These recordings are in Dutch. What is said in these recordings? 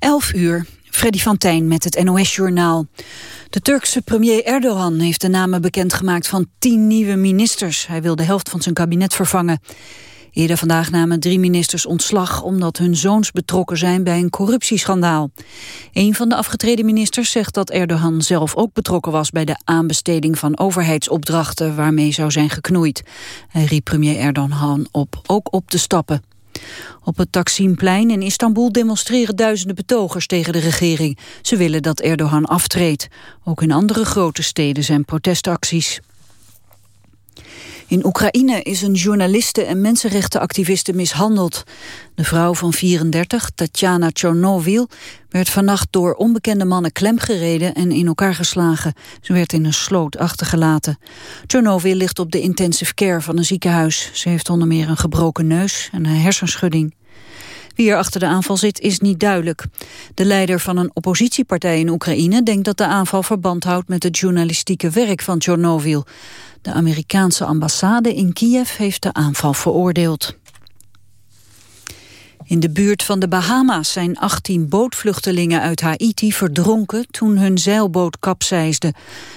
11 uur, Freddy van Tijn met het NOS-journaal. De Turkse premier Erdogan heeft de namen bekendgemaakt van tien nieuwe ministers. Hij wil de helft van zijn kabinet vervangen. Eerder vandaag namen drie ministers ontslag omdat hun zoons betrokken zijn bij een corruptieschandaal. Een van de afgetreden ministers zegt dat Erdogan zelf ook betrokken was bij de aanbesteding van overheidsopdrachten waarmee zou zijn geknoeid. Hij riep premier Erdogan op ook op te stappen. Op het Taksimplein in Istanbul demonstreren duizenden betogers tegen de regering. Ze willen dat Erdogan aftreedt. Ook in andere grote steden zijn protestacties. In Oekraïne is een journaliste en mensenrechtenactiviste mishandeld. De vrouw van 34, Tatjana Chornovil, werd vannacht door onbekende mannen klemgereden en in elkaar geslagen. Ze werd in een sloot achtergelaten. Chornovil ligt op de intensive care van een ziekenhuis. Ze heeft onder meer een gebroken neus en een hersenschudding. Wie er achter de aanval zit is niet duidelijk. De leider van een oppositiepartij in Oekraïne denkt dat de aanval verband houdt met het journalistieke werk van Chornovil. De Amerikaanse ambassade in Kiev heeft de aanval veroordeeld. In de buurt van de Bahama's zijn 18 bootvluchtelingen uit Haiti verdronken toen hun zeilboot kapseisde.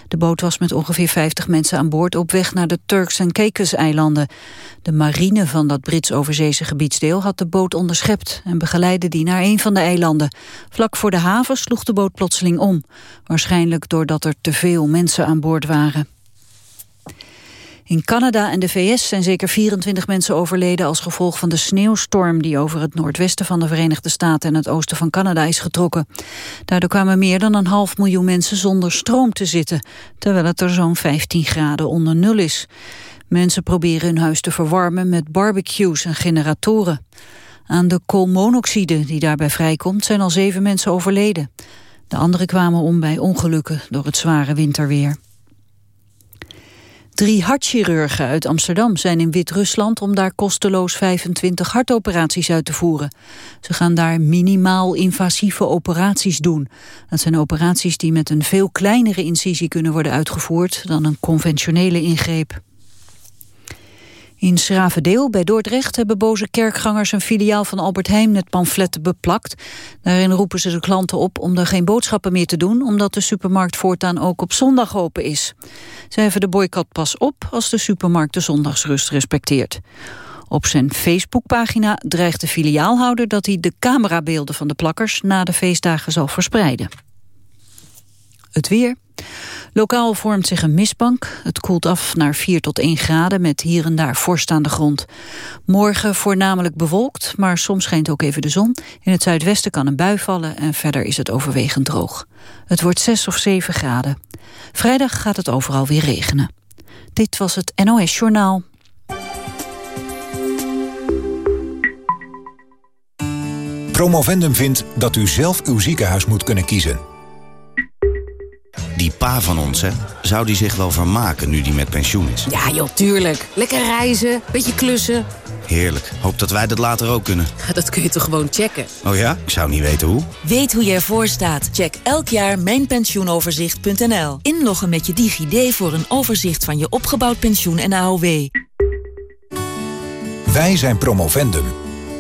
De boot was met ongeveer 50 mensen aan boord op weg naar de Turks en Caicos-eilanden. De marine van dat Brits-overzeese gebiedsdeel had de boot onderschept en begeleidde die naar een van de eilanden. Vlak voor de haven sloeg de boot plotseling om, waarschijnlijk doordat er te veel mensen aan boord waren. In Canada en de VS zijn zeker 24 mensen overleden als gevolg van de sneeuwstorm die over het noordwesten van de Verenigde Staten en het oosten van Canada is getrokken. Daardoor kwamen meer dan een half miljoen mensen zonder stroom te zitten, terwijl het er zo'n 15 graden onder nul is. Mensen proberen hun huis te verwarmen met barbecues en generatoren. Aan de koolmonoxide die daarbij vrijkomt zijn al zeven mensen overleden. De anderen kwamen om bij ongelukken door het zware winterweer. Drie hartchirurgen uit Amsterdam zijn in Wit-Rusland om daar kosteloos 25 hartoperaties uit te voeren. Ze gaan daar minimaal invasieve operaties doen. Dat zijn operaties die met een veel kleinere incisie kunnen worden uitgevoerd dan een conventionele ingreep. In Schravendeel bij Dordrecht hebben boze kerkgangers een filiaal van Albert Heijn het pamfletten beplakt. Daarin roepen ze de klanten op om er geen boodschappen meer te doen, omdat de supermarkt voortaan ook op zondag open is. Ze heffen de boycott pas op als de supermarkt de zondagsrust respecteert. Op zijn Facebookpagina dreigt de filiaalhouder dat hij de camerabeelden van de plakkers na de feestdagen zal verspreiden. Het weer. Lokaal vormt zich een mistbank. Het koelt af naar 4 tot 1 graden met hier en daar vorst aan de grond. Morgen voornamelijk bewolkt, maar soms schijnt ook even de zon. In het zuidwesten kan een bui vallen en verder is het overwegend droog. Het wordt 6 of 7 graden. Vrijdag gaat het overal weer regenen. Dit was het NOS Journaal. Promovendum vindt dat u zelf uw ziekenhuis moet kunnen kiezen. Die pa van ons, hè? Zou die zich wel vermaken nu die met pensioen is? Ja, joh, tuurlijk. Lekker reizen, beetje klussen. Heerlijk. Hoop dat wij dat later ook kunnen. Dat kun je toch gewoon checken? Oh ja? Ik zou niet weten hoe. Weet hoe je ervoor staat? Check elk jaar mijnpensioenoverzicht.nl. Inloggen met je DigiD voor een overzicht van je opgebouwd pensioen en AOW. Wij zijn Promovendum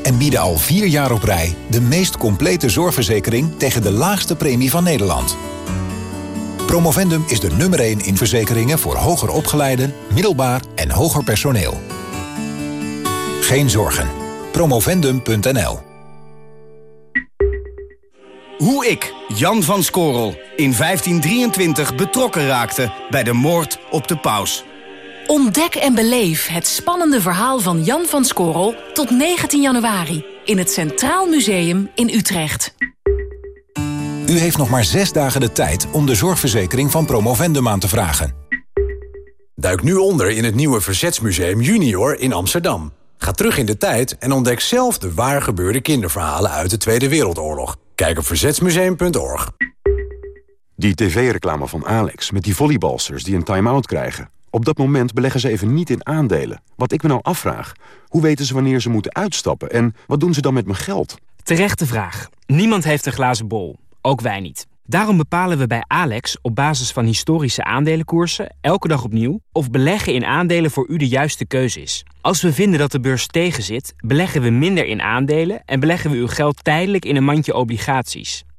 en bieden al vier jaar op rij... de meest complete zorgverzekering tegen de laagste premie van Nederland. Promovendum is de nummer 1 in verzekeringen voor hoger opgeleiden, middelbaar en hoger personeel. Geen zorgen. Promovendum.nl Hoe ik, Jan van Skorrel, in 1523 betrokken raakte bij de moord op de paus. Ontdek en beleef het spannende verhaal van Jan van Skorrel tot 19 januari in het Centraal Museum in Utrecht. U heeft nog maar zes dagen de tijd om de zorgverzekering van Promovendum aan te vragen. Duik nu onder in het nieuwe Verzetsmuseum Junior in Amsterdam. Ga terug in de tijd en ontdek zelf de waar gebeurde kinderverhalen uit de Tweede Wereldoorlog. Kijk op verzetsmuseum.org. Die tv-reclame van Alex met die volleybalsters die een time-out krijgen. Op dat moment beleggen ze even niet in aandelen. Wat ik me nou afvraag, hoe weten ze wanneer ze moeten uitstappen... en wat doen ze dan met mijn geld? Terechte vraag. Niemand heeft een glazen bol. Ook wij niet. Daarom bepalen we bij Alex op basis van historische aandelenkoersen elke dag opnieuw of beleggen in aandelen voor u de juiste keuze is. Als we vinden dat de beurs tegenzit, beleggen we minder in aandelen en beleggen we uw geld tijdelijk in een mandje obligaties.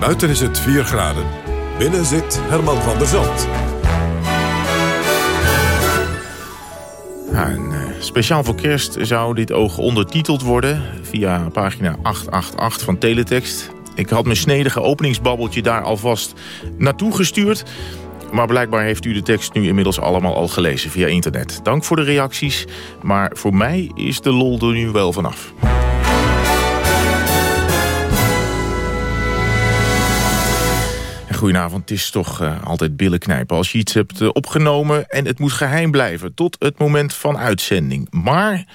Buiten is het 4 graden. Binnen zit Herman van der Zand. En, eh, speciaal voor kerst zou dit oog ondertiteld worden... via pagina 888 van Teletext. Ik had mijn snedige openingsbabbeltje daar alvast naartoe gestuurd... Maar blijkbaar heeft u de tekst nu inmiddels allemaal al gelezen via internet. Dank voor de reacties, maar voor mij is de lol er nu wel vanaf. Goedenavond. Het is toch uh, altijd billen knijpen als je iets hebt uh, opgenomen... en het moet geheim blijven tot het moment van uitzending. Maar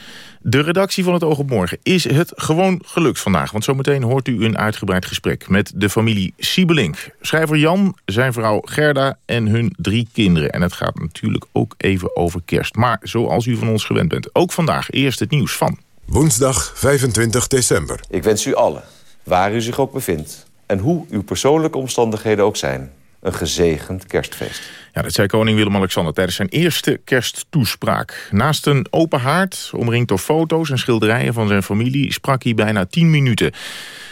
de redactie van het Oog op Morgen is het gewoon gelukt vandaag. Want zometeen hoort u een uitgebreid gesprek met de familie Siebelink. Schrijver Jan, zijn vrouw Gerda en hun drie kinderen. En het gaat natuurlijk ook even over kerst. Maar zoals u van ons gewend bent, ook vandaag eerst het nieuws van... Woensdag 25 december. Ik wens u allen, waar u zich ook bevindt... en hoe uw persoonlijke omstandigheden ook zijn... een gezegend kerstfeest. Ja, dat zei koning Willem-Alexander tijdens zijn eerste kersttoespraak. Naast een open haard, omringd door foto's en schilderijen van zijn familie... sprak hij bijna 10 minuten.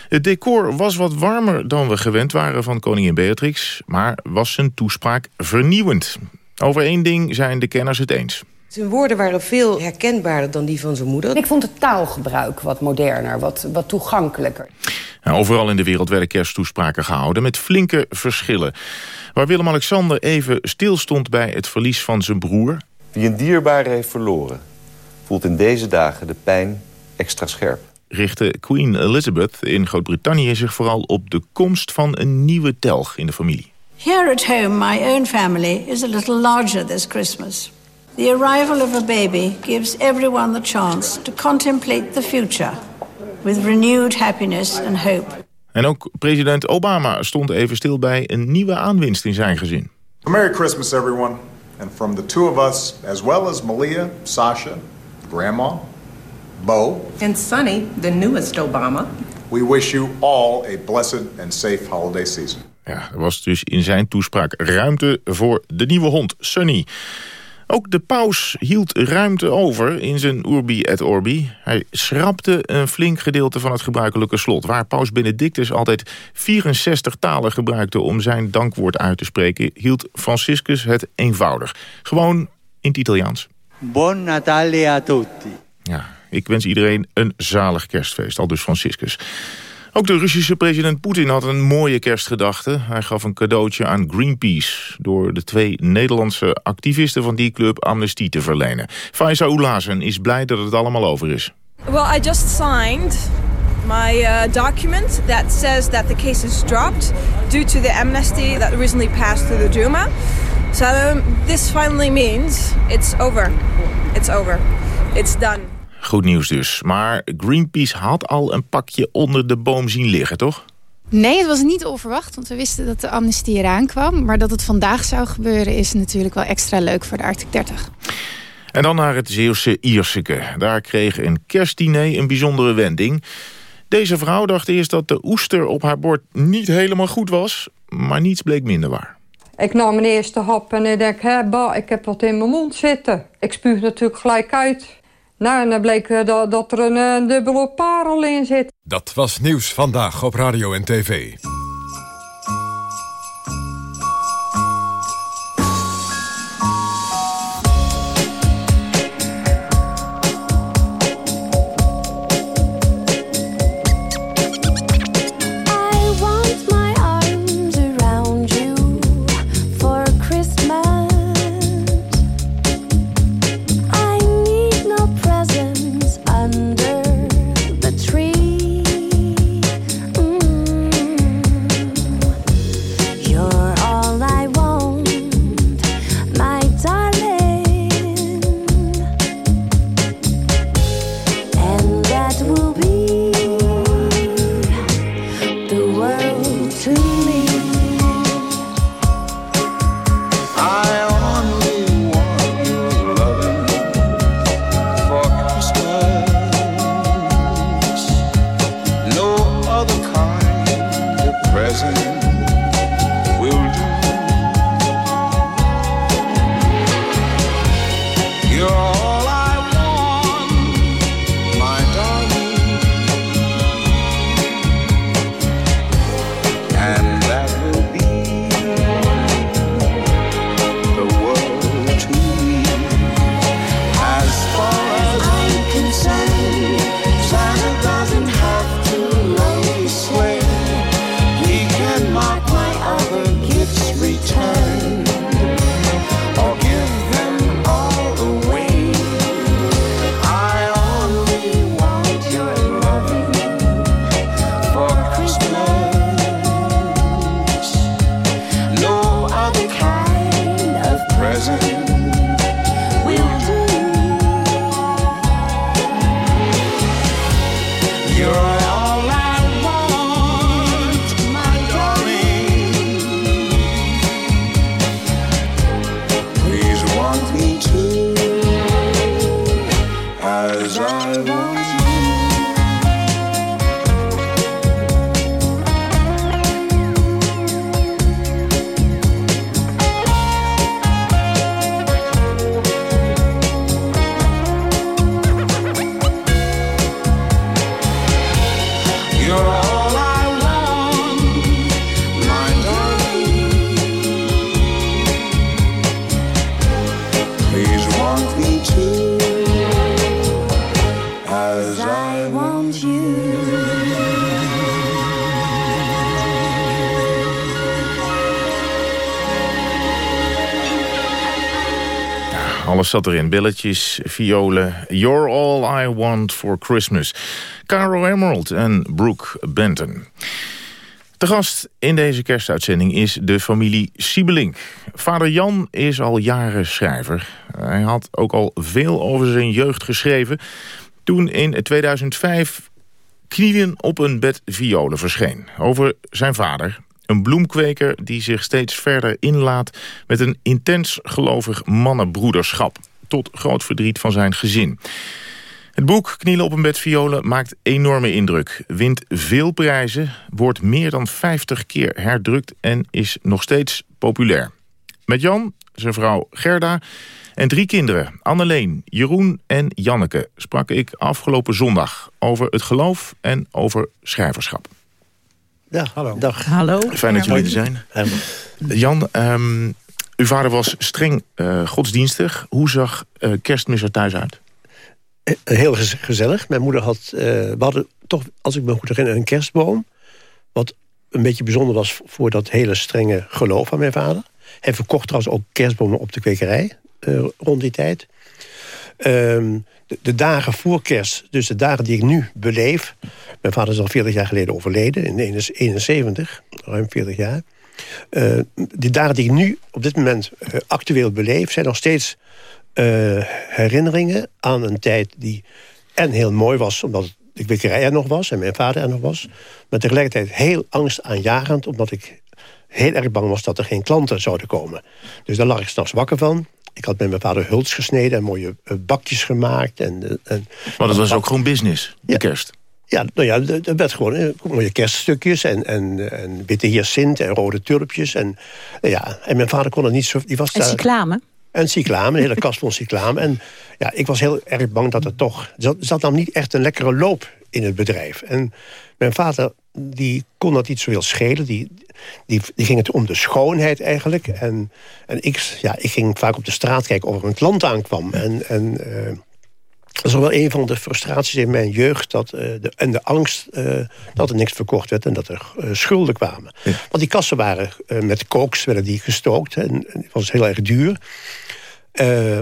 Het decor was wat warmer dan we gewend waren van koningin Beatrix... maar was zijn toespraak vernieuwend. Over één ding zijn de kenners het eens. Zijn woorden waren veel herkenbaarder dan die van zijn moeder. Ik vond het taalgebruik wat moderner, wat, wat toegankelijker. Nou, overal in de wereld werden kersttoespraken gehouden met flinke verschillen. Waar Willem-Alexander even stilstond bij het verlies van zijn broer... Wie een dierbare heeft verloren, voelt in deze dagen de pijn extra scherp. Richtte Queen Elizabeth in Groot-Brittannië zich vooral op de komst van een nieuwe telg in de familie. Here at home, my own family is a little larger this Christmas. The arrival of a baby gives everyone the chance to contemplate the future with renewed happiness and hope. En ook president Obama stond even stil bij een nieuwe aanwinst in zijn gezin. Merry Christmas everyone. And from the two of us, as well as Malia, Sasha, Grandma, Bo... And Sonny, the newest Obama. We wish you all a blessed and safe holiday season. Ja, er was dus in zijn toespraak ruimte voor de nieuwe hond, Sunny. Ook de paus hield ruimte over in zijn Urbi et Orbi. Hij schrapte een flink gedeelte van het gebruikelijke slot... waar paus Benedictus altijd 64 talen gebruikte... om zijn dankwoord uit te spreken, hield Franciscus het eenvoudig. Gewoon in het Italiaans. Buon Natale a tutti. Ja, ik wens iedereen een zalig kerstfeest, al dus Franciscus. Ook de Russische president Poetin had een mooie kerstgedachte. Hij gaf een cadeautje aan Greenpeace... door de twee Nederlandse activisten van die club amnestie te verlenen. Faisa Oelazen is blij dat het allemaal over is. Well, I just signed my uh, document that says that the case is dropped... due to the amnesty that recently passed through the Duma. So this finally means it's over. It's over. It's done. Goed nieuws dus. Maar Greenpeace had al een pakje onder de boom zien liggen, toch? Nee, het was niet onverwacht, want we wisten dat de amnestie eraan kwam. Maar dat het vandaag zou gebeuren is natuurlijk wel extra leuk voor de Arctic 30. En dan naar het Zeeuwse Ierseke. Daar kreeg een kerstdiner een bijzondere wending. Deze vrouw dacht eerst dat de oester op haar bord niet helemaal goed was. Maar niets bleek minder waar. Ik nam mijn eerste hap en ik denk, bah, ik heb wat in mijn mond zitten. Ik spuug natuurlijk gelijk uit. Nou, en dan bleek eh, dat, dat er een, een dubbele parel in zit. Dat was Nieuws Vandaag op Radio en TV. Zat erin. Billetjes, violen. You're all I want for Christmas. Caro Emerald en Brooke Benton. De gast in deze kerstuitzending is de familie Siebelink. Vader Jan is al jaren schrijver. Hij had ook al veel over zijn jeugd geschreven... toen in 2005 Knieën op een bed violen verscheen. Over zijn vader, een bloemkweker die zich steeds verder inlaat... met een intens gelovig mannenbroederschap. Tot groot verdriet van zijn gezin. Het boek Knielen op een bed violen maakt enorme indruk. Wint veel prijzen, wordt meer dan 50 keer herdrukt... en is nog steeds populair. Met Jan, zijn vrouw Gerda en drie kinderen... Anneleen, Jeroen en Janneke... sprak ik afgelopen zondag over het geloof en over schrijverschap. Ja, hallo. Dag. Hallo. Fijn dat jullie er zijn. Jan, ehm, uw vader was streng eh, godsdienstig. Hoe zag eh, kerstmis er thuis uit? Eh, Heel gez- gezellig. Mijn moeder had... eh, we hadden toch, als ik me goed herinner, een kerstboom. Wat een beetje bijzonder was voor dat hele strenge geloof van mijn vader. Hij verkocht trouwens ook kerstbomen op de kwekerij eh, rond die tijd. Ehm, de, dagen voor kerst, dus de dagen die ik nu beleef... Mijn vader is al 40 jaar geleden overleden, in 71, ruim 40 jaar. Eh, die dagen die ik nu op dit moment eh, actueel beleef... zijn nog steeds eh, herinneringen aan een tijd die en heel mooi was... omdat de kwekerij er nog was en mijn vader er nog was... maar tegelijkertijd heel angstaanjagend... omdat ik heel erg bang was dat er geen klanten zouden komen. Dus daar lag ik s'nachts wakker van. Ik had met mijn vader hults gesneden en mooie eh, bakjes gemaakt. En, eh, en, Maar dat was ook gewoon business, de kerst. ja, nou ja, er er werd gewoon eh, mooie kerststukjes en, en, en witte hyacint en rode tulpjes. En, ja, en mijn vader kon het niet zo... Die was En daar, cyclamen? En cyclamen, een hele kast vol cyclamen. En ja, ik was heel erg bang dat er toch... Er zat, zat dan niet echt een lekkere loop in het bedrijf. En mijn vader die kon dat niet zo heel schelen. Die, die, die ging het om de schoonheid eigenlijk. En, en ik, ja, ik ging vaak op de straat kijken of er een klant aankwam. En, en eh, dat is wel een van de frustraties in mijn jeugd. Dat, eh, de, en de angst eh, dat er niks verkocht werd en dat er schulden kwamen. Want die kassen waren met kooks werden die gestookt. En, en het was heel erg duur.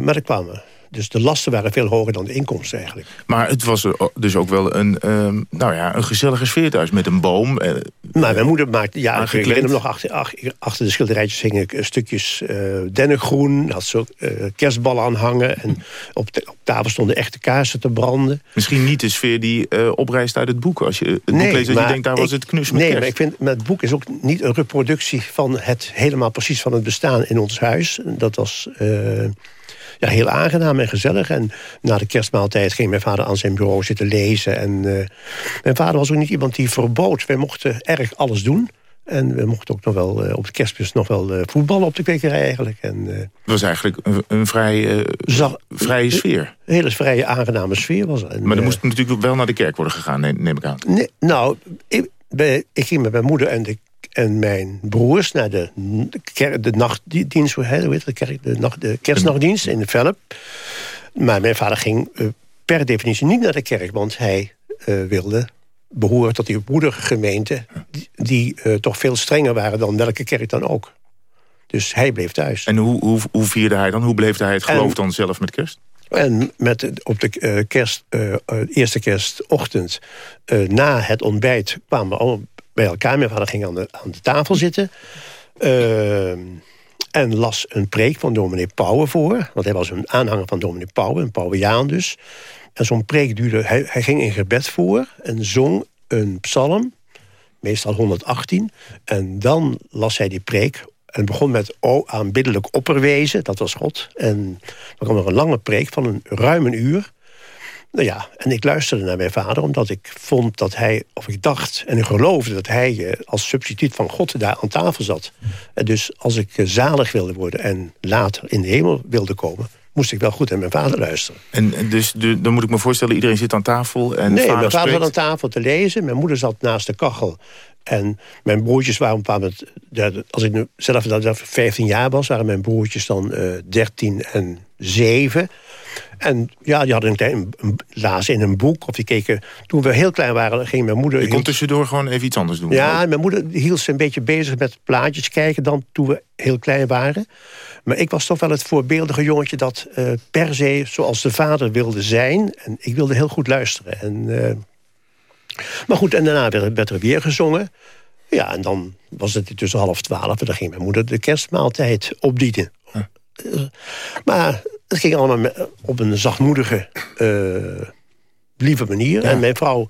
Maar er kwamen... Dus de lasten waren veel hoger dan de inkomsten eigenlijk. Maar het was dus ook wel een, ehm, nou ja, een gezellige sfeer thuis met een boom. eh, Maar mijn moeder maakte, ja, aangekleed. me nog achter, ach- achter de schilderijtjes hingen eh, stukjes eh dennengroen. Had ze ook kerstballen aan hangen. En op, de, op tafel stonden echte kaarsen te branden. Misschien niet de sfeer die eh, oprijst uit het boek. Als je het boek leest, dat je maar denkt, daar was het knus met Nee, kerst. maar ik vind, maar het boek is ook niet een reproductie van het helemaal precies van het bestaan in ons huis. Dat was ja, heel aangenaam en gezellig. En na de kerstmaaltijd ging mijn vader aan zijn bureau zitten lezen. En eh, mijn vader was ook niet iemand die verbood. Wij mochten erg alles doen. En we mochten ook nog wel eh, op de kerstmis nog wel eh, voetballen op de kwekerij eigenlijk. En, Het was eigenlijk een, een vrij vrije sfeer. een hele vrije, aangename sfeer was Maar er moest natuurlijk wel naar de kerk worden gegaan, neem, neem ik aan. Nee, nou, ik, bij- ik ging met mijn moeder en, de, en mijn broers naar de, de, ker- de nachtdienst, hoe heet het, de, de, nacht, de kerstnachtdienst in de Velp. Maar mijn vader ging eh, per definitie niet naar de kerk, want hij eh, wilde behoren tot die broedergemeente... die, die eh, toch veel strenger waren dan welke kerk dan ook. Dus hij bleef thuis. En hoe, hoe, hoe vierde hij dan? Hoe beleefde hij het geloof En- dan zelf met kerst? En met, op de kerst, eerste kerstochtend, na het ontbijt, kwamen we allemaal bij elkaar. Mijn vader ging aan de, aan de tafel zitten. eh, en las een preek van dominee Pauwen voor. Want hij was een aanhanger van dominee Pauwen, een Pauwiaan dus. En zo'n preek duurde... Hij, hij ging in gebed voor en zong een psalm, meestal 118. En dan las hij die preek en begon met O aanbiddelijk opperwezen, dat was God. En dan kwam er een lange preek van een ruim een uur. Nou ja, en ik luisterde naar mijn vader omdat ik vond dat hij, of ik dacht en ik geloofde dat hij eh, als substituut van God daar aan tafel zat. En dus als ik eh, zalig wilde worden en later in de hemel wilde komen, moest ik wel goed naar mijn vader luisteren. En, en dus de, dan moet ik me voorstellen, iedereen zit aan tafel en nee, vader mijn vader spreekt. zat aan tafel te lezen. Mijn moeder zat naast de kachel. En mijn broertjes waren op een bepaald moment... Als ik nu zelf dat ik 15 jaar was, waren mijn broertjes dan eh 13 en 7. En ja, die hadden een een, lazen in een boek. Of die keken... Toen we heel klein waren, ging mijn moeder... Je kon tussendoor gewoon even iets anders doen. Ja, mijn moeder hield ze een beetje bezig met plaatjes kijken... dan toen we heel klein waren. Maar ik was toch wel het voorbeeldige jongetje... dat eh, per se zoals de vader wilde zijn. En ik wilde heel goed luisteren. En, eh, maar goed, en daarna werd, werd er weer gezongen. Ja, en dan was het tussen half twaalf... en dan ging mijn moeder de kerstmaaltijd opdienen. Eh, maar het ging allemaal op een zachtmoedige, eh, lieve manier. En mijn vrouw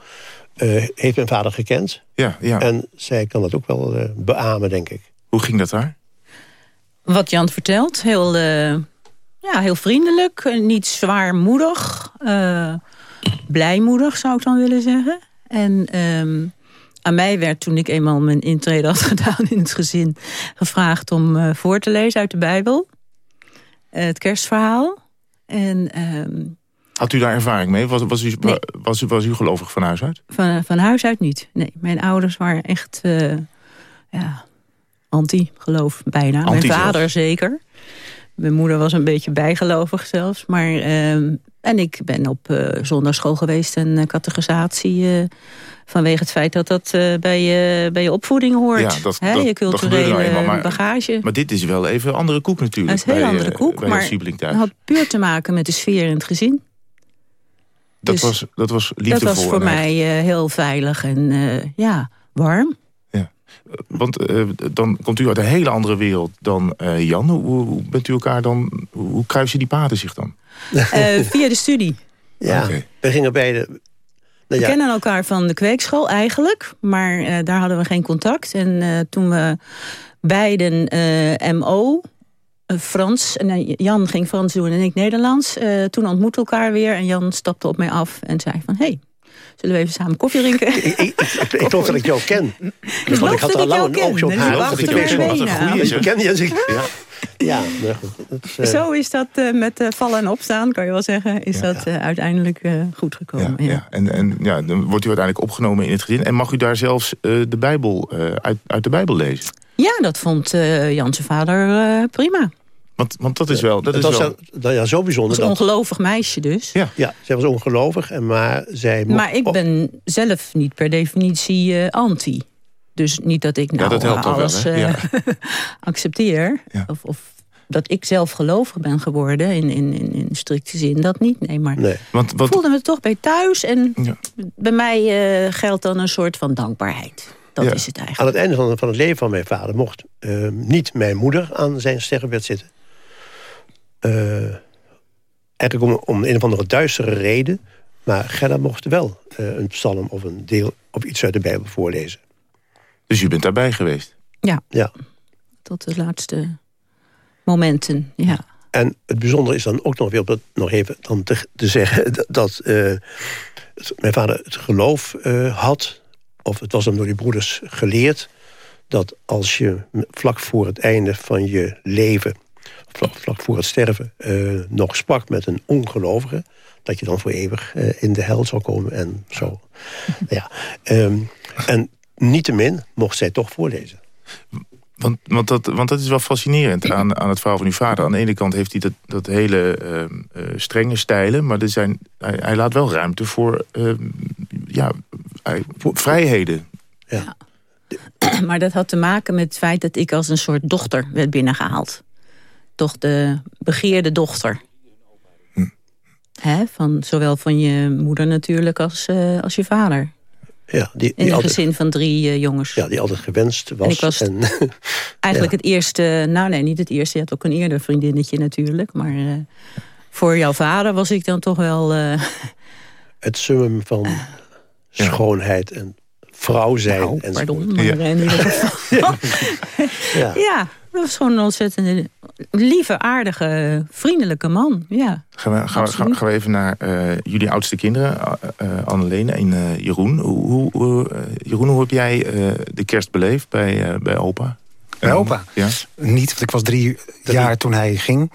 eh, heeft mijn vader gekend. Ja, ja. En zij kan dat ook wel eh, beamen, denk ik. Hoe ging dat daar? Wat Jan vertelt, heel, eh, ja, heel vriendelijk, niet zwaarmoedig. eh blijmoedig zou ik dan willen zeggen. En ehm, aan mij werd toen ik eenmaal mijn intrede had gedaan in het gezin... gevraagd om eh, voor te lezen uit de Bijbel. Eh, het kerstverhaal. En ehm, Had u daar ervaring mee? Was, was, u, was, u, was u gelovig van huis uit? van, van huis uit niet. Nee, mijn ouders waren echt eh, ja, anti-geloof bijna. Anti mijn vader zelfs. zeker. Mijn moeder was een beetje bijgelovig zelfs. Maar, ehm, en ik ben op eh zondagschool geweest en uh, categorisatie... eh, vanwege het feit dat dat eh, bij, je, bij je opvoeding hoort. Ja, dat, Hè, dat, je nou culturele maar, bagage. Maar dit is wel even een andere koek natuurlijk. Is een hele bij, andere eh, koek, maar het had puur te maken met de sfeer in het gezin. dat, dus was, dat was liefdevol. Dat was voor mij eh, heel veilig en eh, ja, warm. Want eh, dan komt u uit een hele andere wereld dan eh, Jan. Hoe, hoe bent u elkaar dan? Hoe kruisen die paden zich dan? Eh, via de studie. Ja, we gingen beide... We Nou ja, kennen elkaar van de kweekschool eigenlijk, maar eh, daar hadden we geen contact. En eh, toen we beiden eh, MO, Frans, en Jan ging Frans doen en ik Nederlands. eh, toen ontmoetten we elkaar weer en Jan stapte op mij af en zei van... hey, zullen we even samen koffie drinken? ik, ik, ik, ik geloof dat ik jou ken. geloof Want ik had dat al ik jou lang een ken. oogje op haar. ik ken je. dus ik- Ja. Ja. Dat is, eh, Zo is dat eh, met eh, vallen en opstaan, kan je wel zeggen. Is dat eh, uiteindelijk eh, goed gekomen. Ja, Ja, en, en ja, dan wordt u uiteindelijk opgenomen in het gezin. En mag u daar zelfs eh, de Bijbel, eh, uit, uit de Bijbel lezen? Ja, dat vond eh Jan zijn vader eh, prima. Want, want dat is wel... Dat is was wel zo- dat- ja, zo bijzonder. Dat was een dat- ongelovig meisje dus. Ja. ja, zij was ongelovig, en maar zij mocht... Maar ik ben zelf niet per definitie anti. Dus niet dat ik nou dat helpt eh, wel, alles eh, Ja. accepteer. Of, of dat ik zelf gelovig ben geworden in, in, in, in strikte zin. Dat niet, nee. Maar Nee. Want, ik voelde me toch bij thuis. En bij mij eh, geldt dan een soort van dankbaarheid. Dat Ja. is het eigenlijk. Aan het einde van, van het leven van mijn vader mocht niet mijn moeder aan zijn sterrenbed zitten. Eh, eigenlijk om, om een of andere duistere reden. Maar Gerda mocht wel eh, een psalm of een deel of iets uit de Bijbel voorlezen. Dus u bent daarbij geweest? Ja, Ja. tot de laatste momenten. Ja. En het bijzondere is dan ook nog weer op dat, nog even dan te, te zeggen dat, eh, het- mijn vader het geloof eh, had, of het was hem door die broeders geleerd, dat als je vlak voor het einde van je leven, vlak, vlak voor het sterven, eh, nog sprak met een ongelovige, dat je dan voor eeuwig eh, in de hel zou komen en zo. ja. Ehm, en niettemin mocht zij toch voorlezen. Want, want, dat, want dat is wel fascinerend aan, aan het verhaal van uw vader. Aan de ene kant heeft hij dat, dat hele ehm, eh, strenge stijlen... maar er zijn, hij, hij laat wel ruimte voor, ehm, ja, hij- voor vrijheden. Maar dat had te maken met het feit dat ik als een soort dochter werd binnengehaald. Toch de begeerde dochter. Hè? Van, zowel van je moeder natuurlijk als, eh, als je vader. Ja, die, In een gezin van drie eh, jongens. ja, die altijd gewenst was. En ik was en, Eigenlijk Ja. het eerste, nou nee, niet het eerste. Je had ook een eerder vriendinnetje natuurlijk. Maar eh, voor jouw vader was ik dan toch wel... eh, het summum van schoonheid en vrouw zijn. Nou, pardon, maar in ieder geval. Ja. ja, dat was gewoon een ontzettend lieve, aardige, vriendelijke man. Ja. Gaan we, gaan, we, gaan, gaan we even naar eh, jullie oudste kinderen, uh, uh, Annelene en eh, Jeroen. Hoe, hoe, eh, Jeroen, hoe heb jij eh, de kerst beleefd bij, eh, bij opa? Bij opa? Ja. Niet, want ik was drie jaar toen hij ging.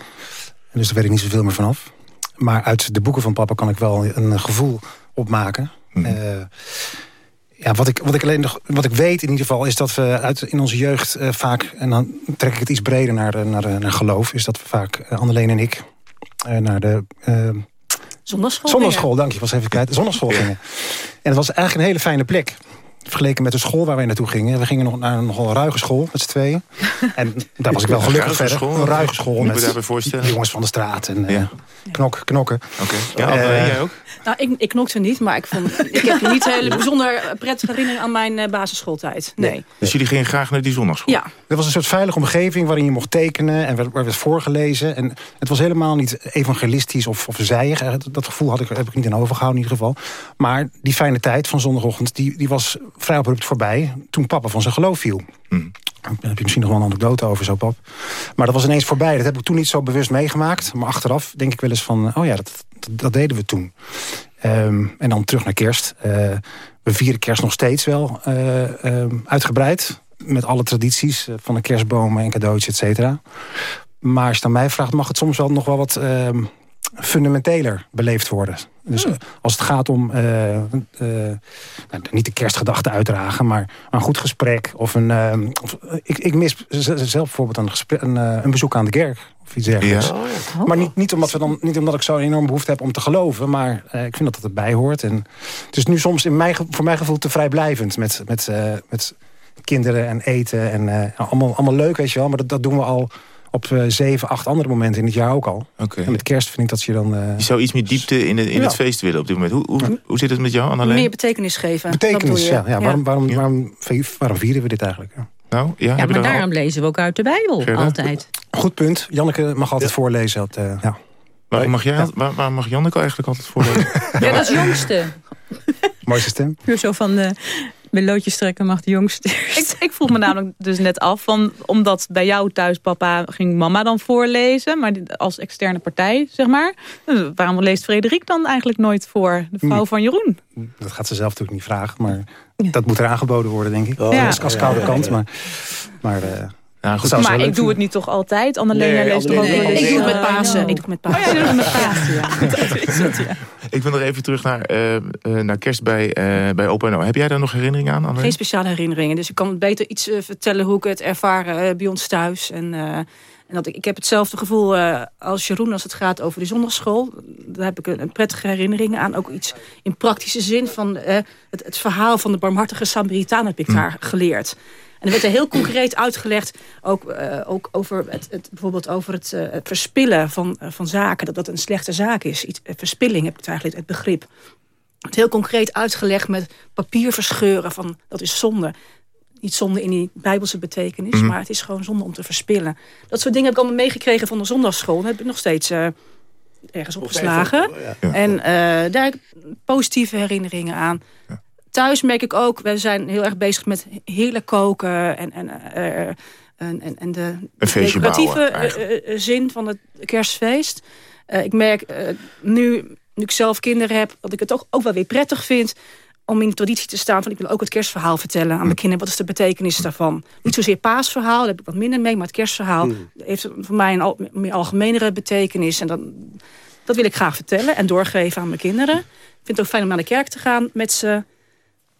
Dus daar weet ik niet zoveel meer vanaf. Maar uit de boeken van papa kan ik wel een gevoel opmaken. Mhm. Eh, ja, wat ik, wat ik alleen nog, wat ik weet in ieder geval, is dat we uit, in onze jeugd eh, vaak, en dan trek ik het iets breder naar, eh, naar, naar geloof, is dat we vaak, uh, Anneleen en ik, uh, naar de. Uh, Zondagschool. Zondagschool, dank je, was even kwijt. Zondagschool gingen. En het was eigenlijk een hele fijne plek. Vergeleken met de school waar wij naartoe gingen. We gingen nog naar een nogal ruige school met z'n tweeën. En daar was ik wel gelukkig ruige verder. School? Een ruige school. Met daarbij voorstellen? jongens van de straat. En ja. knok, knokken. Oké. Okay. Ja, uh, jij ook? Nou, ik, ik knokte niet, maar ik, vond, ik heb niet hele bijzonder prettige herinnering aan mijn uh, basisschooltijd. Nee. nee. Dus jullie gingen graag naar die zondagschool? Ja. Er was een soort veilige omgeving waarin je mocht tekenen en waar werd voorgelezen. En het was helemaal niet evangelistisch of, of zijig. Dat gevoel had ik, heb ik niet in overgehouden in ieder geval. Maar die fijne tijd van zondagochtend, die, die was vrij abrupt voorbij toen papa van zijn geloof viel. Hmm. Daar heb je misschien nog wel een anekdote over, zo pap. Maar dat was ineens voorbij. Dat heb ik toen niet zo bewust meegemaakt. Maar achteraf denk ik wel eens van, oh ja, dat, dat, deden we toen. Um, en dan terug naar kerst. Uh, we vieren kerst nog steeds wel uh, um, uitgebreid. Met alle tradities van een kerstboom en cadeautjes, et cetera. Maar als je mij vraagt, mag het soms wel nog wel wat uh, fundamenteler beleefd worden. Dus hmm. als het gaat om, uh, nou, niet de kerstgedachte uitdragen... maar een goed gesprek of een... ehm, Of, ik, ik mis zelf bijvoorbeeld een, gesprek, een, een bezoek aan de kerk of iets dergelijks. Ja. Oh. Maar niet, niet, omdat we dan, niet omdat ik zo een enorm behoefte heb om te geloven... maar uh, ik vind dat dat erbij hoort. En het is nu soms in mijn, voor mijn gevoel te vrijblijvend met... met, uh, met kinderen en eten en uh, allemaal, allemaal leuk, weet je wel. Maar dat, dat doen we al op uh, zeven, acht andere momenten in het jaar ook al. Okay. En met kerst vind ik dat je dan... Uh... Je zou iets meer diepte in, het, in ja. het feest willen op dit moment. Hoe, hoe, ja. hoe zit het met jou, Annalena? Meer betekenis geven. Betekenis, ja. ja. Waarom, waarom, waarom, waarom vieren we dit eigenlijk? Nou, ja, ja maar daarom al... lezen we ook uit de Bijbel, Gerda? altijd. Goed punt. Janneke mag altijd voorlezen. Dat, uh, ja. Waarom mag, jij, waar, waar mag Janneke eigenlijk altijd voorlezen? ja, dat is jongste. Mooiste stem. Puur zo van... Uh, met loodjes trekken mag de jongste ik, ik vroeg me namelijk dus net af, van, omdat bij jou thuis papa ging mama dan voorlezen, maar als externe partij, zeg maar. Dus waarom leest Frederik dan eigenlijk nooit voor, de vrouw van Jeroen? Dat gaat ze zelf natuurlijk niet vragen, maar dat moet er aangeboden worden, denk ik. Oh, ja. Als, als koude kant, maar... maar uh, Nou, goed, maar ik doe het niet toch altijd? Annalena Nee, leest toch ook. Ik doe het eh, met Pasen. Ik doe het met Pasen. Oh ja, met Pasen, ja. Dat is het, ja. Ik wil nog even terug naar, eh, eh, naar kerst bij, eh, bij Opa en Oma. Heb jij daar nog herinneringen aan? Geen speciale herinneringen. Dus ik kan beter iets eh, vertellen hoe ik het ervaren eh, bij ons thuis. En, eh, en dat ik, ik heb hetzelfde gevoel eh, als Jeroen als het gaat over de zondagschool. Daar heb ik een, een prettige herinnering aan. Ook iets in praktische zin van eh, het, het verhaal van de barmhartige Samaritaan heb ik daar geleerd. En er werd er heel concreet uitgelegd, ook, eh, ook over het, het, bijvoorbeeld over het, eh, het verspillen van, eh, van zaken. Dat dat een slechte zaak is. Iets, verspilling heb ik eigenlijk het begrip. Het heel concreet uitgelegd met papier verscheuren van dat is zonde. Niet zonde in die bijbelse betekenis, Mhm. maar het is gewoon zonde om te verspillen. Dat soort dingen heb ik allemaal meegekregen van de zondagsschool. Dat heb ik nog steeds eh, ergens opgeslagen. Ja. En eh, daar heb ik positieve herinneringen aan. Thuis merk ik ook, we zijn heel erg bezig met heerlijk koken en, en, eh, en, en, en de decoratieve bouwen, eh, eh, eh, zin van het kerstfeest. Eh, ik merk eh, nu, nu ik zelf kinderen heb, dat ik het ook, ook wel weer prettig vind om in de traditie te staan van ik wil ook het kerstverhaal vertellen aan mijn kinderen. Wat is de betekenis daarvan? Niet zozeer paasverhaal, daar heb ik wat minder mee, maar het kerstverhaal heeft voor mij een al, meer algemenere betekenis. En dan, dat wil ik graag vertellen en doorgeven aan mijn kinderen. Ik vind het ook fijn om naar de kerk te gaan met ze,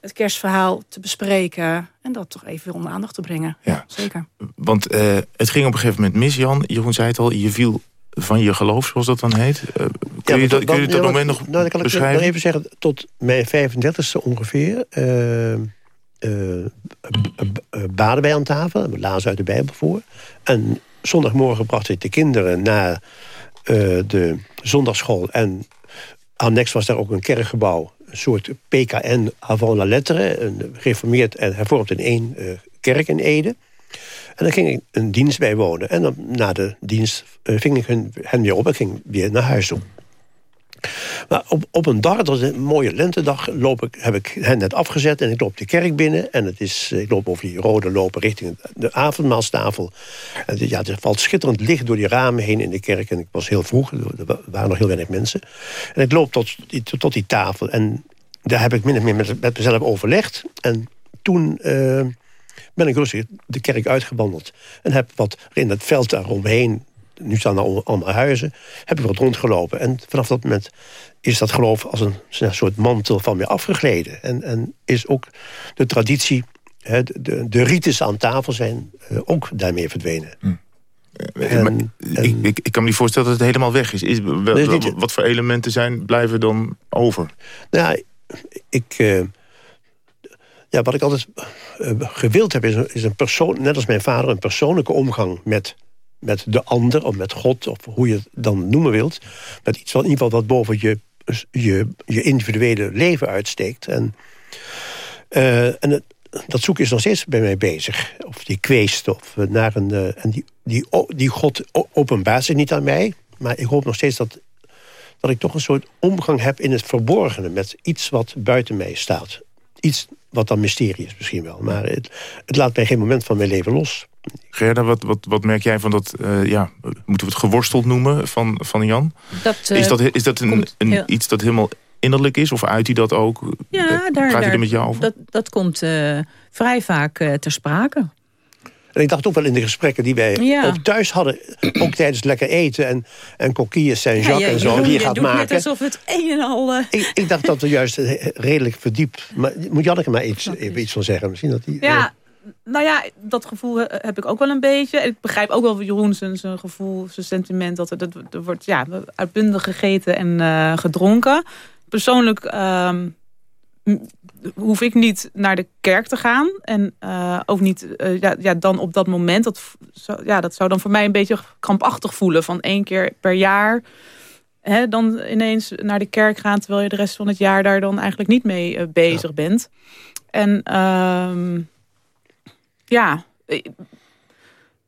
het kerstverhaal te bespreken en dat toch even weer onder aandacht te brengen. Ja. Zeker. Want eh, het ging op een gegeven moment mis, Jan. Jeroen zei het al, je viel van je geloof, zoals dat dan heet. Eh, kun, je dat, kun je dat moment nog nou, dan kan ik beschrijven? nog even zeggen, tot mijn 35e ongeveer... eh, baden wij aan tafel, we lazen uit de Bijbel voor. En zondagmorgen bracht ik de kinderen naar eh, de zondagschool. En annex was daar ook een kerkgebouw. Een soort PKN avant la lettre. Een gereformeerd en hervormd in één eh, kerk in Ede. En dan ging ik een dienst bijwonen. En dan na de dienst eh, ving ik hen weer op en ging weer naar huis toe. Maar op, op een dag, dat was een mooie lentedag, loop ik, heb ik hen net afgezet... en ik loop de kerk binnen en het is, eh, ik loop over die rode lopen richting de avondmaalstafel. Het- ja, er valt schitterend licht door die ramen heen in de kerk... en ik was heel vroeg, er wa- waren nog heel weinig mensen. En ik loop tot, die- tot die tafel en daar heb ik min of meer met, mezelf overlegd. En toen eh, ben ik rustig de kerk uitgewandeld. En heb wat in het veld daaromheen, nu staan er al- allemaal huizen... heb ik wat rondgelopen. En vanaf dat moment is dat geloof als een soort mantel van me afgegleden. En, en is ook de traditie, hè, de, de, rites aan tafel zijn eh, ook daarmee verdwenen. Eh, maar ik, ik, ik kan me niet voorstellen dat het helemaal weg is. is niet- wat voor elementen zijn, blijven dan over? Nou, ik... eh, ja, wat ik altijd eh, gewild heb, is een, is een persoon, net als mijn vader, een persoonlijke omgang met, met de ander, of met God, of hoe je het dan noemen wilt. Met iets wat in ieder geval wat boven je, je, je individuele leven uitsteekt. En, eh, en dat zoeken is nog steeds bij mij bezig. Of die kweest, of eh, naar een. eh, en die, die, die God openbaart zich niet aan mij. Maar ik hoop nog steeds dat, dat ik toch een soort omgang heb in het verborgene. Met iets wat buiten mij staat. Iets wat dan mysterie is misschien wel. Maar het, het laat mij geen moment van mijn leven los. Gerda, wat, wat, wat merk jij van dat, eh, ja, moeten we het geworsteld noemen van, van Jan? Dat, eh, is dat, is dat een, komt een, iets dat helemaal innerlijk is? Of uit hij dat ook? Ja, daar, Praat hij daar- er met jou over? Dat, dat komt eh, vrij vaak eh, ter sprake. En ik dacht ook wel in de gesprekken die wij Ja. ook thuis hadden... ook tijdens lekker eten en, en coquilles Saint-Jacques en zo... Die je je gaat doet net maken. alsof het een en al... eh, Ik, ik dacht dat we juist eh, redelijk verdiept... Maar moet Janneke maar iets, even iets van zeggen? Misschien dat die, Ja, nou ja, dat gevoel heb ik ook wel een beetje. Ik begrijp ook wel Jeroen zijn, zijn gevoel, zijn sentiment... dat er, dat, er wordt ja, uitbundig gegeten en eh, gedronken. Persoonlijk ehm, hoef ik niet naar de kerk te gaan. En eh, ook niet eh, ja, ja, dan op dat moment. Dat, zou- ja, dat zou dan voor mij een beetje krampachtig voelen. Van één keer per jaar... Hè, dan ineens naar de kerk gaan... terwijl je de rest van het jaar daar dan eigenlijk niet mee bezig bent. En ehm, ja, eh,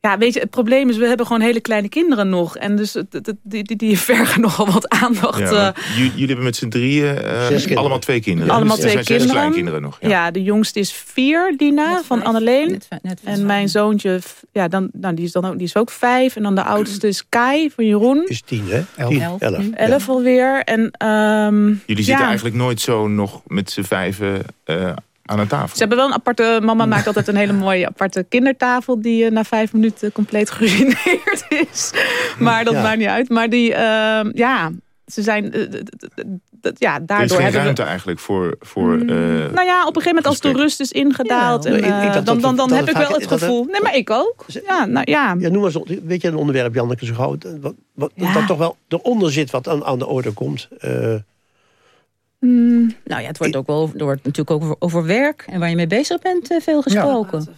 ja, weet je, het probleem is, we hebben gewoon hele kleine kinderen nog. En dus die, die, die vergen nogal wat aandacht. Ja, eh. jullie hebben met z'n drieën eh, kinderen. allemaal twee kinderen. allemaal Dus er twee zijn zes kinderen. kleinkinderen nog. Ja. de jongste is vier, Dina, van Anneleen. en mijn zoontje, ja, dan, nou, die, is dan ook, die is ook vijf. En dan de oudste is Kai van Jeroen. Is tien, hè? Elf. Tien, Elf. elf. Elf alweer. En, ehm, Jullie zitten ja. eigenlijk nooit zo nog met z'n vijven eh, aan een tafel. Ze hebben wel een aparte... Mama maakt altijd een hele mooie aparte kindertafel... die eh, na vijf minuten compleet geruineerd is. Maar dat Ja. maakt niet uit. Maar die, eh, ja, ze zijn... eh, ja, Er is daardoor geen hebben ruimte we... eigenlijk voor... voor eh, Nou ja, op een gegeven moment als de rust is ingedaald... En, Ik- ik dacht dan, dan, dan heb ik wel het gevoel... Nee, maar ik ook. Ja, nou ja. Ja, noem maar zo. Weet je een onderwerp, Janneke, zo gauw... Wat, wat, Ja. Dat toch wel eronder zit wat aan, aan de orde komt. Eh, Nou ja, het wordt, ook wel, over- er wordt natuurlijk ook over, over werk en waar je mee bezig bent eh, veel gesproken.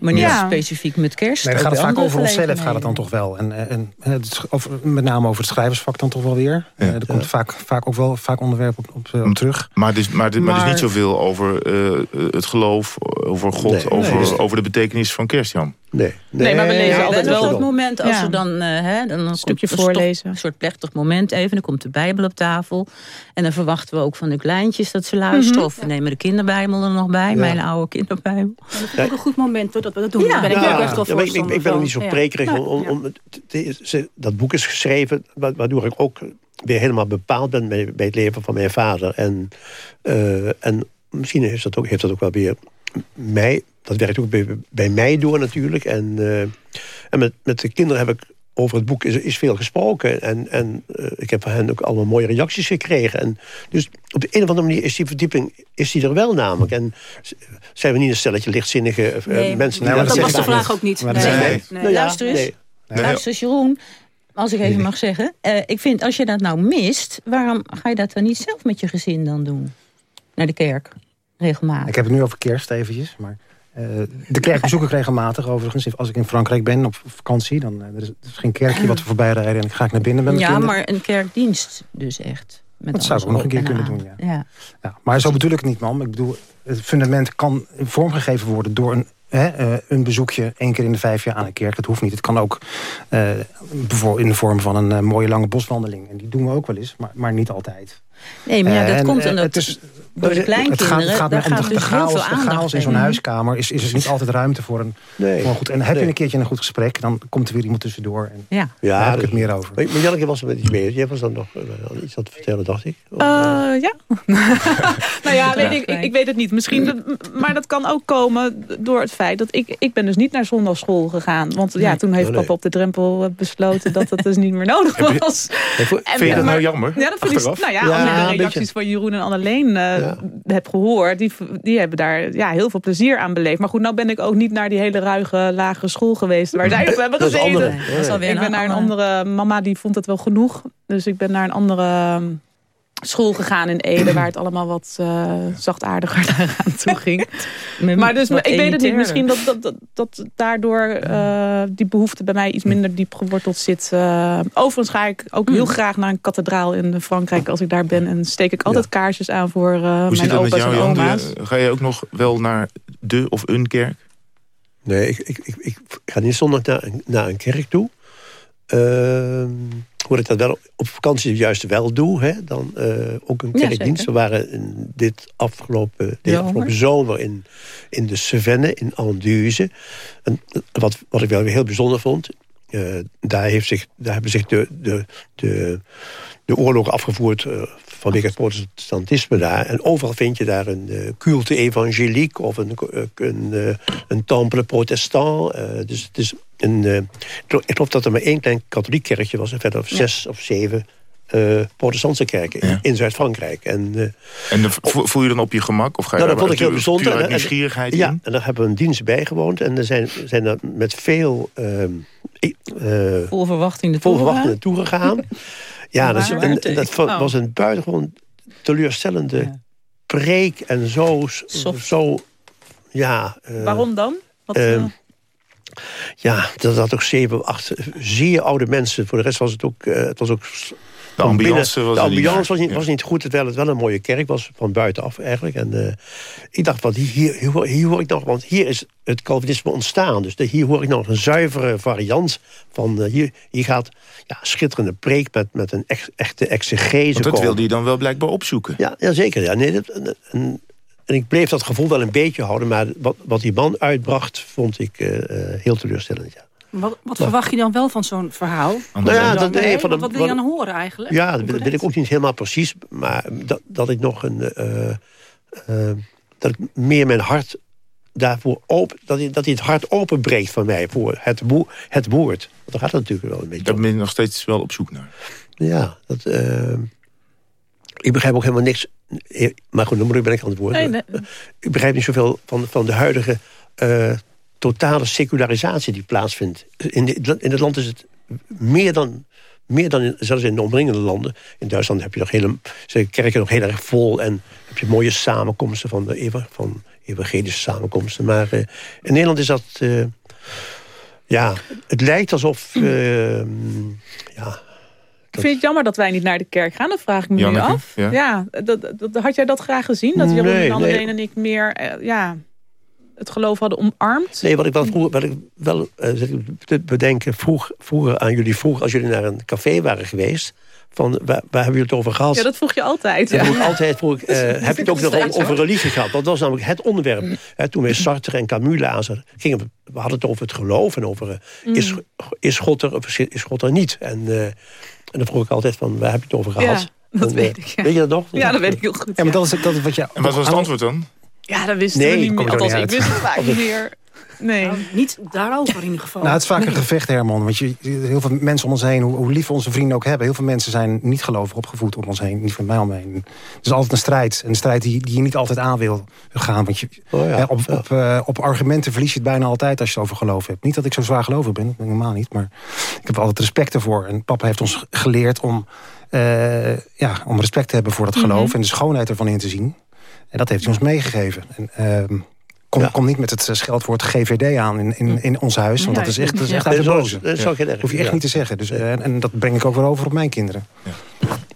Maar niet Ja. specifiek met kerst. Nee, dan gaat het vaak over onszelf gaat het dan toch wel. En, en en het is over, met name over het schrijversvak dan toch wel weer. Eh, er komt vaak, vaak ook wel vaak onderwerp op, op, eh, op terug. Maar het is, maar, het- maar het is niet zoveel over eh, het geloof, over God, Nee, over, nee. over de betekenis van kerst, Jan. Nee, Nee, maar we lezen Ja, altijd wel dat moment als Ja. er dan, eh, hè, dan een stukje voorlezen. Een soort plechtig moment even. Dan komt de Bijbel op tafel. En dan verwachten we ook van de kleintjes dat ze luisteren. Mhm. Of we nemen de kinderbijbel er nog bij. Ja. Mijn oude kinderbijbel. Dat ik ook een goed moment hoor, dat we dat doen. Ja. Daar ben ik Ja, ook echt wel ja, maar ik, ben ook niet zo prekerig. Nee, om, om, dat boek is geschreven, wa- waardoor ik ook weer helemaal bepaald ben bij, bij het leven van mijn vader. En, eh, en misschien heeft dat, ook, heeft dat ook wel weer mij... Dat werkt ook bij, bij mij door natuurlijk. En, eh, en met, met de kinderen heb ik over het boek is, is veel gesproken. En, en eh, ik heb van hen ook allemaal mooie reacties gekregen. En dus op de een of andere manier is die verdieping is die er wel namelijk. En zijn we niet een stelletje lichtzinnige eh, Nee, mensen... nee, die dat was de zeggen- vraag ook niet. Maar Nee, nee, nee. Nou ja, Luister eens. nee. Luister eens, Jeroen. Als ik even mag zeggen. eh, ik vind, als je dat nou mist... waarom ga je dat dan niet zelf met je gezin dan doen? Naar de kerk. Regelmatig. Ik heb het nu over kerst eventjes. Maar, eh, de kerk bezoek ik regelmatig overigens. Als ik in Frankrijk ben op vakantie. Dan eh, er is, er is geen kerkje wat we voorbij rijden. En dan ga ik naar binnen met mijn Ja, kinderen. maar een kerkdienst dus echt. Met Dat zou ik ook nog een keer kunnen doen, en aan. Ja. Ja, maar zo bedoel ik het niet, man. Ik bedoel, het fundament kan vormgegeven worden door een, hè, eh, een bezoekje één keer in de vijf jaar aan een kerk. Dat hoeft niet. Het kan ook bijvoorbeeld in de vorm van een mooie lange boswandeling. En die doen we ook wel eens, maar, maar niet altijd. Nee, maar ja, dat En, komt eh, omdat het is- door de het kleinkinderen... gaat, het gaat daar om de, gaat de dus heel chaos, veel de aandacht chaos in zo'n huiskamer. Is, is er niet altijd ruimte voor een, Nee. voor een goed... En heb je Nee. een keertje een goed gesprek, dan komt er weer iemand tussendoor. En Ja. daar heb ik het meer over. Maar, maar Janneke was er met iets bezig. Jij was dan nog eh, iets aan het vertellen, dacht ik. Eh, ja. nou ja, weet ik, ik, ik weet het niet. Misschien, dat- maar dat kan ook komen door het feit dat ik... Ik ben dus niet naar zondagschool gegaan. Want ja, toen heeft Oh, nee. papa op de drempel besloten dat dat dus niet meer nodig was. Vind je dat nou jammer? Ja, dat vind ik... Nou ja, Ja, als ik een de reacties van Jeroen en Anneleen eh heb gehoord... Die, die hebben daar ja, heel veel plezier aan beleefd. Maar goed, nou ben ik ook niet naar die hele ruige, lagere school geweest... waar zij op hebben gezeten. Dat is alweer Ik ben naar een andere- andere... Mama die vond het wel genoeg. Dus ik ben naar een andere school gegaan in Ede... waar het allemaal wat eh, zachtaardiger daaraan toe ging. maar dus, ik weet het niet. Misschien dat, dat, dat, dat daardoor eh, die behoefte bij mij iets minder diep geworteld zit. Eh, overigens ga ik ook heel graag naar een kathedraal in Frankrijk als ik daar ben. En steek ik altijd kaarsjes aan voor eh, Hoe mijn opa's jou, en oma's. Ga je ook nog wel naar de of een kerk? Nee, ik, ik, ik, ik ga niet zondag naar, een- naar een kerk toe. Ehm hoe ik dat wel op vakantie juist wel doe. Hè, dan eh, ook een kerkdienst. We waren in dit afgelopen, dit Zomer. afgelopen zomer in, in de Cevennes in Anduze. En wat, wat ik wel weer heel bijzonder vond. eh, daar, heeft zich, daar hebben zich de, de, de, de oorlogen afgevoerd eh, vanwege het protestantisme daar. En overal vind je daar een eh, culte évangélique of een, eh, een, eh, een temple protestant. eh, dus het is een, eh, ik geloof- dat er maar één klein katholiek kerkje was... en verder of zes of zeven eh, protestantse kerken in, in Zuid-Frankrijk. En, eh, En voel je dan op je gemak? Of ga je nou, dat vond ik heel bijzonder. En- en- nieuwsgierigheid ja, in? en daar hebben we een dienst bijgewoond. En er zijn, zijn er met veel... ehm, ik- eh, Vol verwachting naartoe gegaan. ja, dat, dat Oh. was een buitengewoon teleurstellende preek. En zo... zo ja, eh, Waarom dan? Wat, ehm, eh, ja, dat had ook zeven, acht zeer oude mensen. Voor de rest was het ook... eh, het was ook De ambiance was de niet ambiance was niet, was niet goed, terwijl het wel een mooie kerk was van buitenaf eigenlijk. En eh, ik dacht, wat, hier, hier, hier hoor ik nog, want hier is het Calvinisme ontstaan. Dus de, hier hoor ik nog een zuivere variant van. eh, hier, hier gaat ja, schitterende preek met, met een echt, echte exegese. Want dat wilde je dan wel blijkbaar opzoeken. Ja, ja zeker. Ja. Nee, dat, en, en, en ik bleef dat gevoel wel een beetje houden, maar wat, wat die man uitbracht, vond ik eh, eh, heel teleurstellend. Ja. Wat, wat verwacht je dan wel van zo'n verhaal? Nou ja, dat- nee, van wat, de- wat wil je dan horen eigenlijk? Ja, dat weet, ik ook niet helemaal precies. Maar dat, dat ik nog een... eh, dat ik meer mijn hart daarvoor open... dat hij, dat hij het hart openbreekt van mij voor het, woe- het woord. Want daar gaat het natuurlijk wel een beetje Daar ben je nog steeds wel op zoek naar. Ja, dat... ik begrijp ook helemaal niks... eh, Maar goed, dan ben ik aan het woord. Nee, nee. Ik begrijp niet zoveel van, van de huidige eh, totale secularisatie die plaatsvindt. In, de- in het land is het meer dan, meer dan in, zelfs in de omringende landen. In Duitsland heb je nog hele, zijn kerken nog heel erg vol... en heb je mooie samenkomsten van, de, van evangelische samenkomsten. Maar eh, in Nederland is dat... ja, het lijkt alsof... eh, ja, Ik vind het jammer dat wij niet naar de kerk gaan. Dat vraag ik me Janneke, nu af. ja. Ja, dat, dat, had jij dat graag gezien? Dat Jeroen Nee, en nee. en ik meer eh, ja, het geloof hadden omarmd? Nee, wat ik wel vroeger, wat ik wel eh, zit te bedenken, vroeg, vroeger aan jullie vroeg, als jullie naar een café waren geweest, van waar, waar hebben jullie het over gehad? Ja, dat vroeg je altijd. Ja. vroeg ik altijd vroeg ik, eh, Dat heb je het ook nog over, religie gehad? Dat was namelijk het onderwerp. Hè, toen we Sartre en Camus lazen, gingen we, we hadden het over het geloof en over eh, is, Mm. is, God er of is God er niet? En, eh, en dan vroeg ik altijd van waar heb je het over Ja, gehad? dat Dan, eh, weet ik, ja. Weet je dat nog? Ja, dat weet ik heel goed. Ja, maar dat is, dat is wat je... En wat was het antwoord dan? Ja, dat wisten Nee, we niet meer. er Althans, ik wist het vaak niet meer. Nee. niet daarover in ieder geval. Nou, het is vaak een gevecht, Herman. Want je, heel veel mensen om ons heen, hoe, hoe lief we onze vrienden ook hebben... heel veel mensen zijn niet gelovig opgevoed om ons heen. Niet van mij om me heen. Het is altijd een strijd. Een strijd die, die je niet altijd aan wil gaan. Want je, Oh ja, hè, op, op, eh, op argumenten verlies je het bijna altijd als je het over geloof hebt. Niet dat ik zo zwaar gelovig ben, dat ben ik helemaal niet. Maar ik heb altijd respect ervoor. En papa heeft ons geleerd om, eh, ja, om respect te hebben voor dat geloof... Mhm. en de schoonheid ervan in te zien. En dat heeft hij ons meegegeven. En, ehm, Kom, kom niet met het eh, scheldwoord GVD aan in, in, in ons huis. Want dat is echt, dat is echt uit de boze. dat is ook heel erg, hoef je echt ja. niet te zeggen. Dus, eh, en, en dat breng ik ook weer over op mijn kinderen.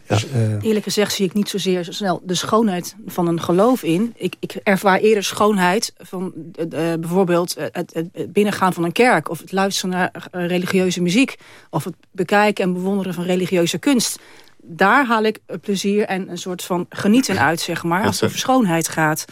Dus, eh, Eerlijk gezegd zie ik niet zozeer zo snel de schoonheid van een geloof in. Ik, ik ervaar eerder schoonheid van bijvoorbeeld het, het- binnengaan van een kerk... of het luisteren naar religieuze muziek... of het bekijken en bewonderen van religieuze kunst. Daar haal ik plezier en een soort van genieten uit, zeg maar... als het over schoonheid gaat.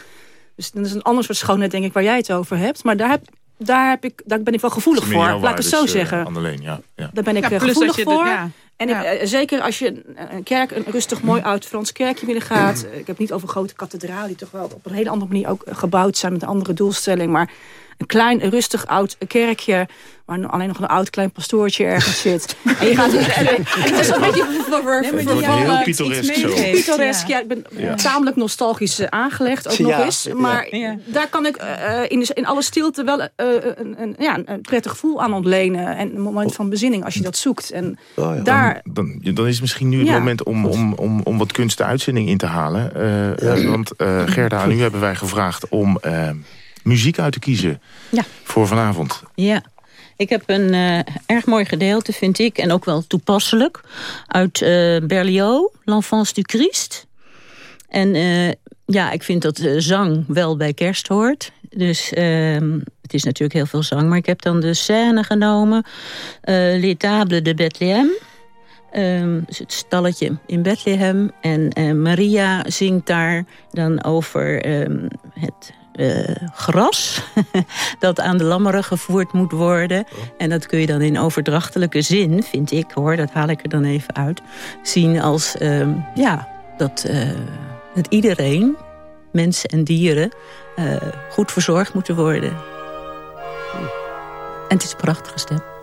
Dus dat is een ander soort schoonheid, denk ik, waar jij het over hebt. Maar daar, heb, daar, heb ik, daar ben ik wel gevoelig voor, laat ik het zo eh, zeggen. Anneleen, ja. ja. Daar ben ik Ja, eh, gevoelig de- voor. ja. En Ja. ik, eh, zeker als je een- kerk, een rustig mooi oud Frans kerkje binnengaat. Ik heb het niet over grote kathedralen die toch wel op een hele andere manier ook gebouwd zijn met een andere doelstelling. Maar een klein, rustig oud kerkje waar nu alleen nog een oud klein pastoortje ergens zit. En je gaat het is een beetje ver- ver- Nee, heel ver- pittoresk zo. Pittoresk, ja. Ik ben Ja. tamelijk nostalgisch eh, aangelegd ook Ja, nog eens. Maar Ja. daar kan ik eh, eh, in, de- in alle stilte wel eh, een, een, ja, een prettig gevoel aan ontlenen. En een moment van bezinning als je dat zoekt. En Oh, daar... Dan, dan is het misschien nu het Ja. moment om, om, om, om wat kunst de uitzending in te halen. Eh, eh, want eh, Gerda, aan u hebben wij gevraagd om eh, muziek uit te kiezen Ja. voor vanavond. Ja. Ik heb een eh, erg mooi gedeelte, vind ik, en ook wel toepasselijk... uit eh Berlioz, L'Enfance du Christ. En eh, ja, ik vind dat zang wel bij kerst hoort. Dus ehm, het is natuurlijk heel veel zang. Maar ik heb dan de scène genomen. Les Tables de Bethlehem. Ehm, dus het stalletje in Bethlehem. En Maria zingt daar dan over ehm, het eh, gras... dat aan de lammeren gevoerd moet worden. En dat kun je dan in overdrachtelijke zin, vind ik hoor... dat haal ik er dan even uit... zien als ehm, ja, dat, eh, dat iedereen, mensen en dieren... eh, goed verzorgd moeten worden. En het is een prachtige stem.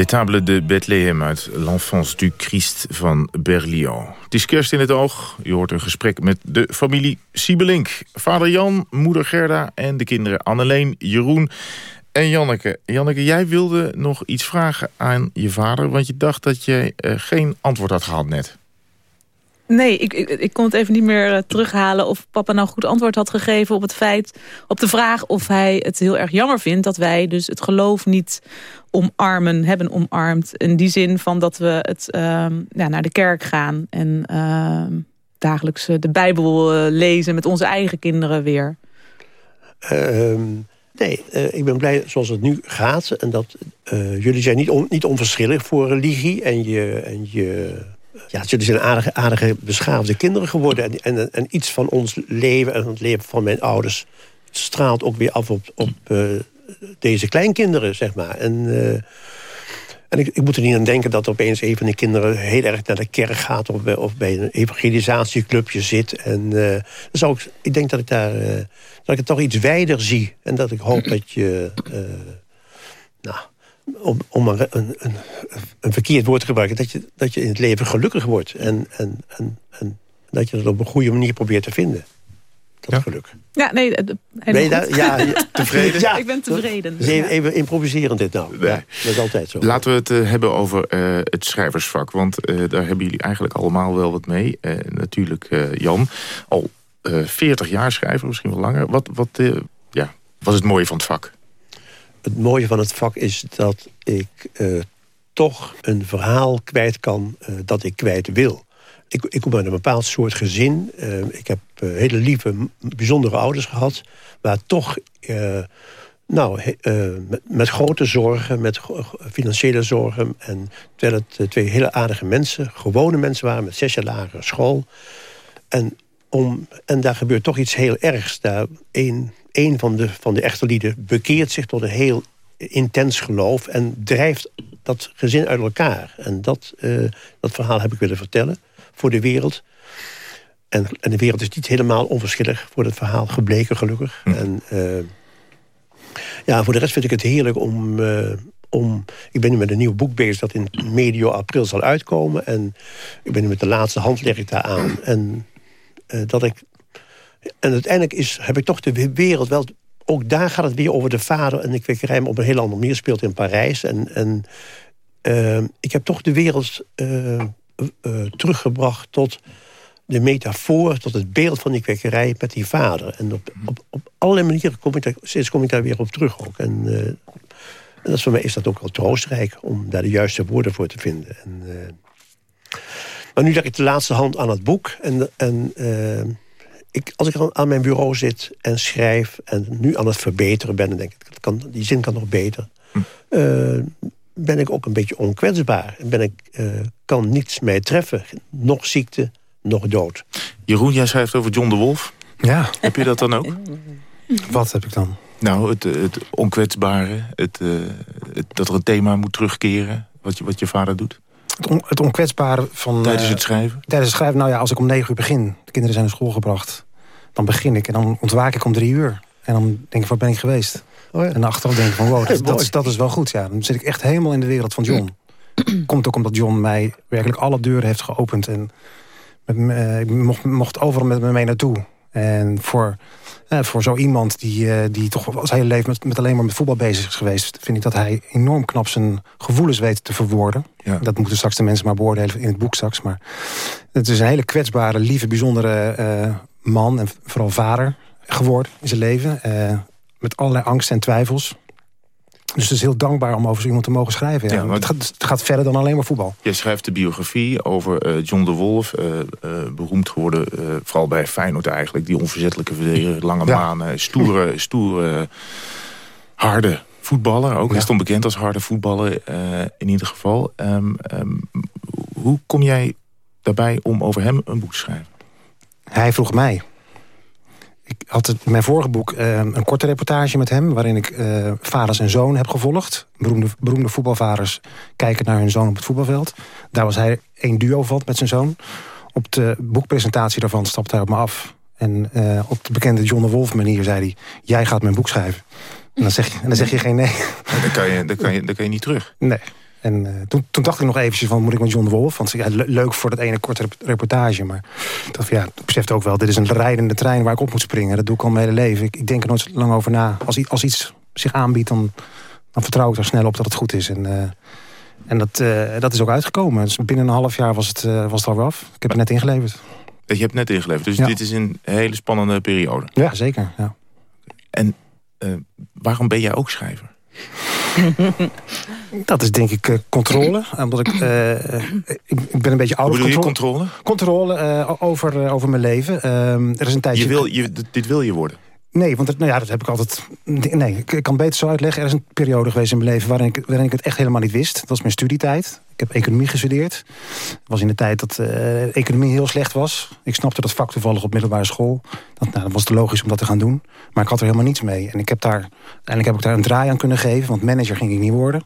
L'étable de Bethlehem uit L'Enfance du Christ van Berlioz. Het is kerst in het oog. Je hoort een gesprek met de familie Siebelink. Vader Jan, moeder Gerda en de kinderen Anneleen, Jeroen en Janneke. Janneke, jij wilde nog iets vragen aan je vader... want je dacht dat je eh, geen antwoord had gehad net. Nee, ik, ik, ik kon het even niet meer eh, terughalen of papa nou goed antwoord had gegeven op het feit, op de vraag of hij het heel erg jammer vindt dat wij dus het geloof niet omarmen, hebben omarmd. In die zin van dat we het ehm, ja, naar de kerk gaan en ehm, dagelijks eh, de Bijbel eh, lezen met onze eigen kinderen weer. Ehm, nee, ik ben blij zoals het nu gaat. En dat jullie zijn niet, on, niet onverschillig voor religie. En je, en je ja, jullie zijn aardige, aardige beschaafde kinderen geworden. En, en, en iets van ons leven en het leven van mijn ouders... straalt ook weer af op, op eh, deze kleinkinderen, zeg maar. En, eh, en ik, ik moet er niet aan denken dat opeens een van de kinderen... heel erg naar de kerk gaat of of bij een evangelisatieclubje zit. En dan zou ik, ik denk dat ik daar dat ik het toch iets wijder zie. En dat ik hoop dat je... om, om een, een, een verkeerd woord te gebruiken... dat je, dat je in het leven gelukkig wordt. En, en, en, en dat je dat op een goede manier probeert te vinden. Dat geluk. Ja, nee, eh, helemaal Ben je daar? goed. Ja, ja. Tevreden? Ja. Ik ben tevreden. Dus even, even improviseren dit nou. Ja, dat is altijd zo. Laten we het eh, hebben over eh, het schrijversvak. Want eh, daar hebben jullie eigenlijk allemaal wel wat mee. Eh, natuurlijk eh, Jan, al eh 40 jaar schrijver, misschien wel langer. Wat, wat, eh, ja, wat is het mooie van het vak? Het mooie van het vak is dat ik eh, toch een verhaal kwijt kan eh, dat ik kwijt wil. Ik, ik kom uit een bepaald soort gezin. Eh, ik heb hele lieve, bijzondere ouders gehad. Maar toch, nou, met, met grote zorgen, met financiële zorgen. En terwijl het twee hele aardige mensen, gewone mensen waren... met zes jaar lagere school. En, om, en daar gebeurt toch iets heel ergs. Daar een, een van, de, van de echte lieden bekeert zich tot een heel intens geloof... en drijft dat gezin uit elkaar. En dat, eh, dat verhaal heb ik willen vertellen voor de wereld. En, en de wereld is niet helemaal onverschillig voor het verhaal gebleken, gelukkig. En, eh, ja, voor de rest vind ik het heerlijk om, eh, om... Ik ben nu met een nieuw boek bezig dat in medio april zal uitkomen. En ik ben nu met de laatste hand leg ik daar aan. En dat ik... En uiteindelijk is, heb ik toch de wereld wel... Ook daar gaat het weer over de vader en de kwekkerij... maar op een heel andere manier speelt in Parijs. En, en eh, ik heb toch de wereld eh, eh, teruggebracht tot de metafoor, tot het beeld van die kwekkerij met die vader. En op, op, op allerlei manieren kom ik daar, steeds kom ik daar weer op terug ook. En, eh, dat is voor mij is dat ook wel troostrijk om daar de juiste woorden voor te vinden. En, eh, maar nu leg ik de laatste hand aan het boek. En, en eh, ik, als ik aan, aan mijn bureau zit en schrijf en nu aan het verbeteren ben... dan denk ik, dat kan, die zin kan nog beter... eh, ben ik ook een beetje onkwetsbaar. En ben ik, eh, kan niets mij treffen. Nog ziekte, nog dood. Jeroen, jij schrijft over John de Wolf. Ja. Heb je dat dan ook? Wat heb ik dan? Nou, het, het onkwetsbare. Het, eh, het- dat er een thema moet terugkeren. Wat je, wat je vader doet. Het, on- het onkwetsbare van... Tijdens eh, het schrijven? Tijdens het schrijven, nou ja, als ik om negen uur begin... de kinderen zijn naar school gebracht... dan begin ik en dan ontwaak ik om drie uur. En dan denk ik, waar ben ik geweest? En achteraf denk ik van, wow, dat, is, dat is wel goed. Ja. Dan zit ik echt helemaal in de wereld van John. Komt ook omdat John mij werkelijk alle deuren heeft geopend. En met, me- eh, ik mocht, mocht overal met me mee naartoe. En voor, eh, voor zo iemand die, eh, die toch al zijn hele leven met, met alleen maar met voetbal bezig is geweest... vind ik dat hij enorm knap zijn gevoelens weet te verwoorden. Dat moeten straks de mensen maar beoordelen in het boek straks. Maar het is een hele kwetsbare, lieve, bijzondere eh, man... en vooral vader geworden in zijn leven. eh, met allerlei angsten en twijfels. Dus het is heel dankbaar om over zo iemand te mogen schrijven. Ja. Ja, maar- het, gaat, het gaat verder dan alleen maar voetbal. Jij schrijft de biografie over eh, John de Wolf. eh, eh, beroemd geworden, vooral bij Feyenoord eigenlijk. Die onverzettelijke verdediger, lange Ja. manen. Stoere, stoere, harde voetballer. Ook. Hij stond bekend als harde voetballer in ieder geval. Ehm, ehm, hoe kom jij daarbij om over hem een boek te schrijven? Hij vroeg mij. Ik had het, mijn vorige boek eh, een korte reportage met hem... waarin ik eh, vaders en zoon heb gevolgd. Beroemde, beroemde voetbalvaders kijken naar hun zoon op het voetbalveld. Daar was hij één duo van met zijn zoon. Op de boekpresentatie daarvan stapte hij op me af. En eh, op de bekende John de Wolf manier zei hij... jij gaat mijn boek schrijven. En dan zeg je, en dan zeg je geen nee. Dan kan je, dan kan je, dan kan je niet terug. Nee. En eh, toen, toen dacht ik nog eventjes van, moet ik met John de Wolf? Want ja, le- leuk voor dat ene korte rep- reportage. Maar ik dacht ja, ik besefte ook wel, dit is een rijdende trein waar ik op moet springen. Dat doe ik al mijn hele leven. Ik, ik denk er nooit lang over na. Als, als iets zich aanbiedt, dan, dan vertrouw ik er snel op dat het goed is. En, eh, en dat, eh, dat is ook uitgekomen. Dus binnen een half jaar was het, eh, was het alweer af. Ik heb het net ingeleverd. Je hebt net ingeleverd, dus Ja. dit is een hele spannende periode. Ja, zeker. Ja. En eh, waarom ben jij ook schrijver? Dat is denk ik eh, controle. Omdat ik, eh, ik, ik ben een beetje ouder. Hoe bedoel je controle? Controle eh, over, eh, over mijn leven. Ehm, er is een tijdje... Je wil, je, dit wil je worden. Nee, want het, nou ja, dat heb ik altijd... Nee, ik, ik kan beter zo uitleggen. Er is een periode geweest in mijn leven waarin ik, waarin ik het echt helemaal niet wist. Dat was mijn studietijd. Ik heb economie gestudeerd. Het was in de tijd dat eh, economie heel slecht was. Ik snapte dat vak toevallig op middelbare school. Dat, nou, dat was te logisch om dat te gaan doen. Maar ik had er helemaal niets mee. En ik heb daar, uiteindelijk heb ik daar een draai aan kunnen geven. Want manager ging ik niet worden.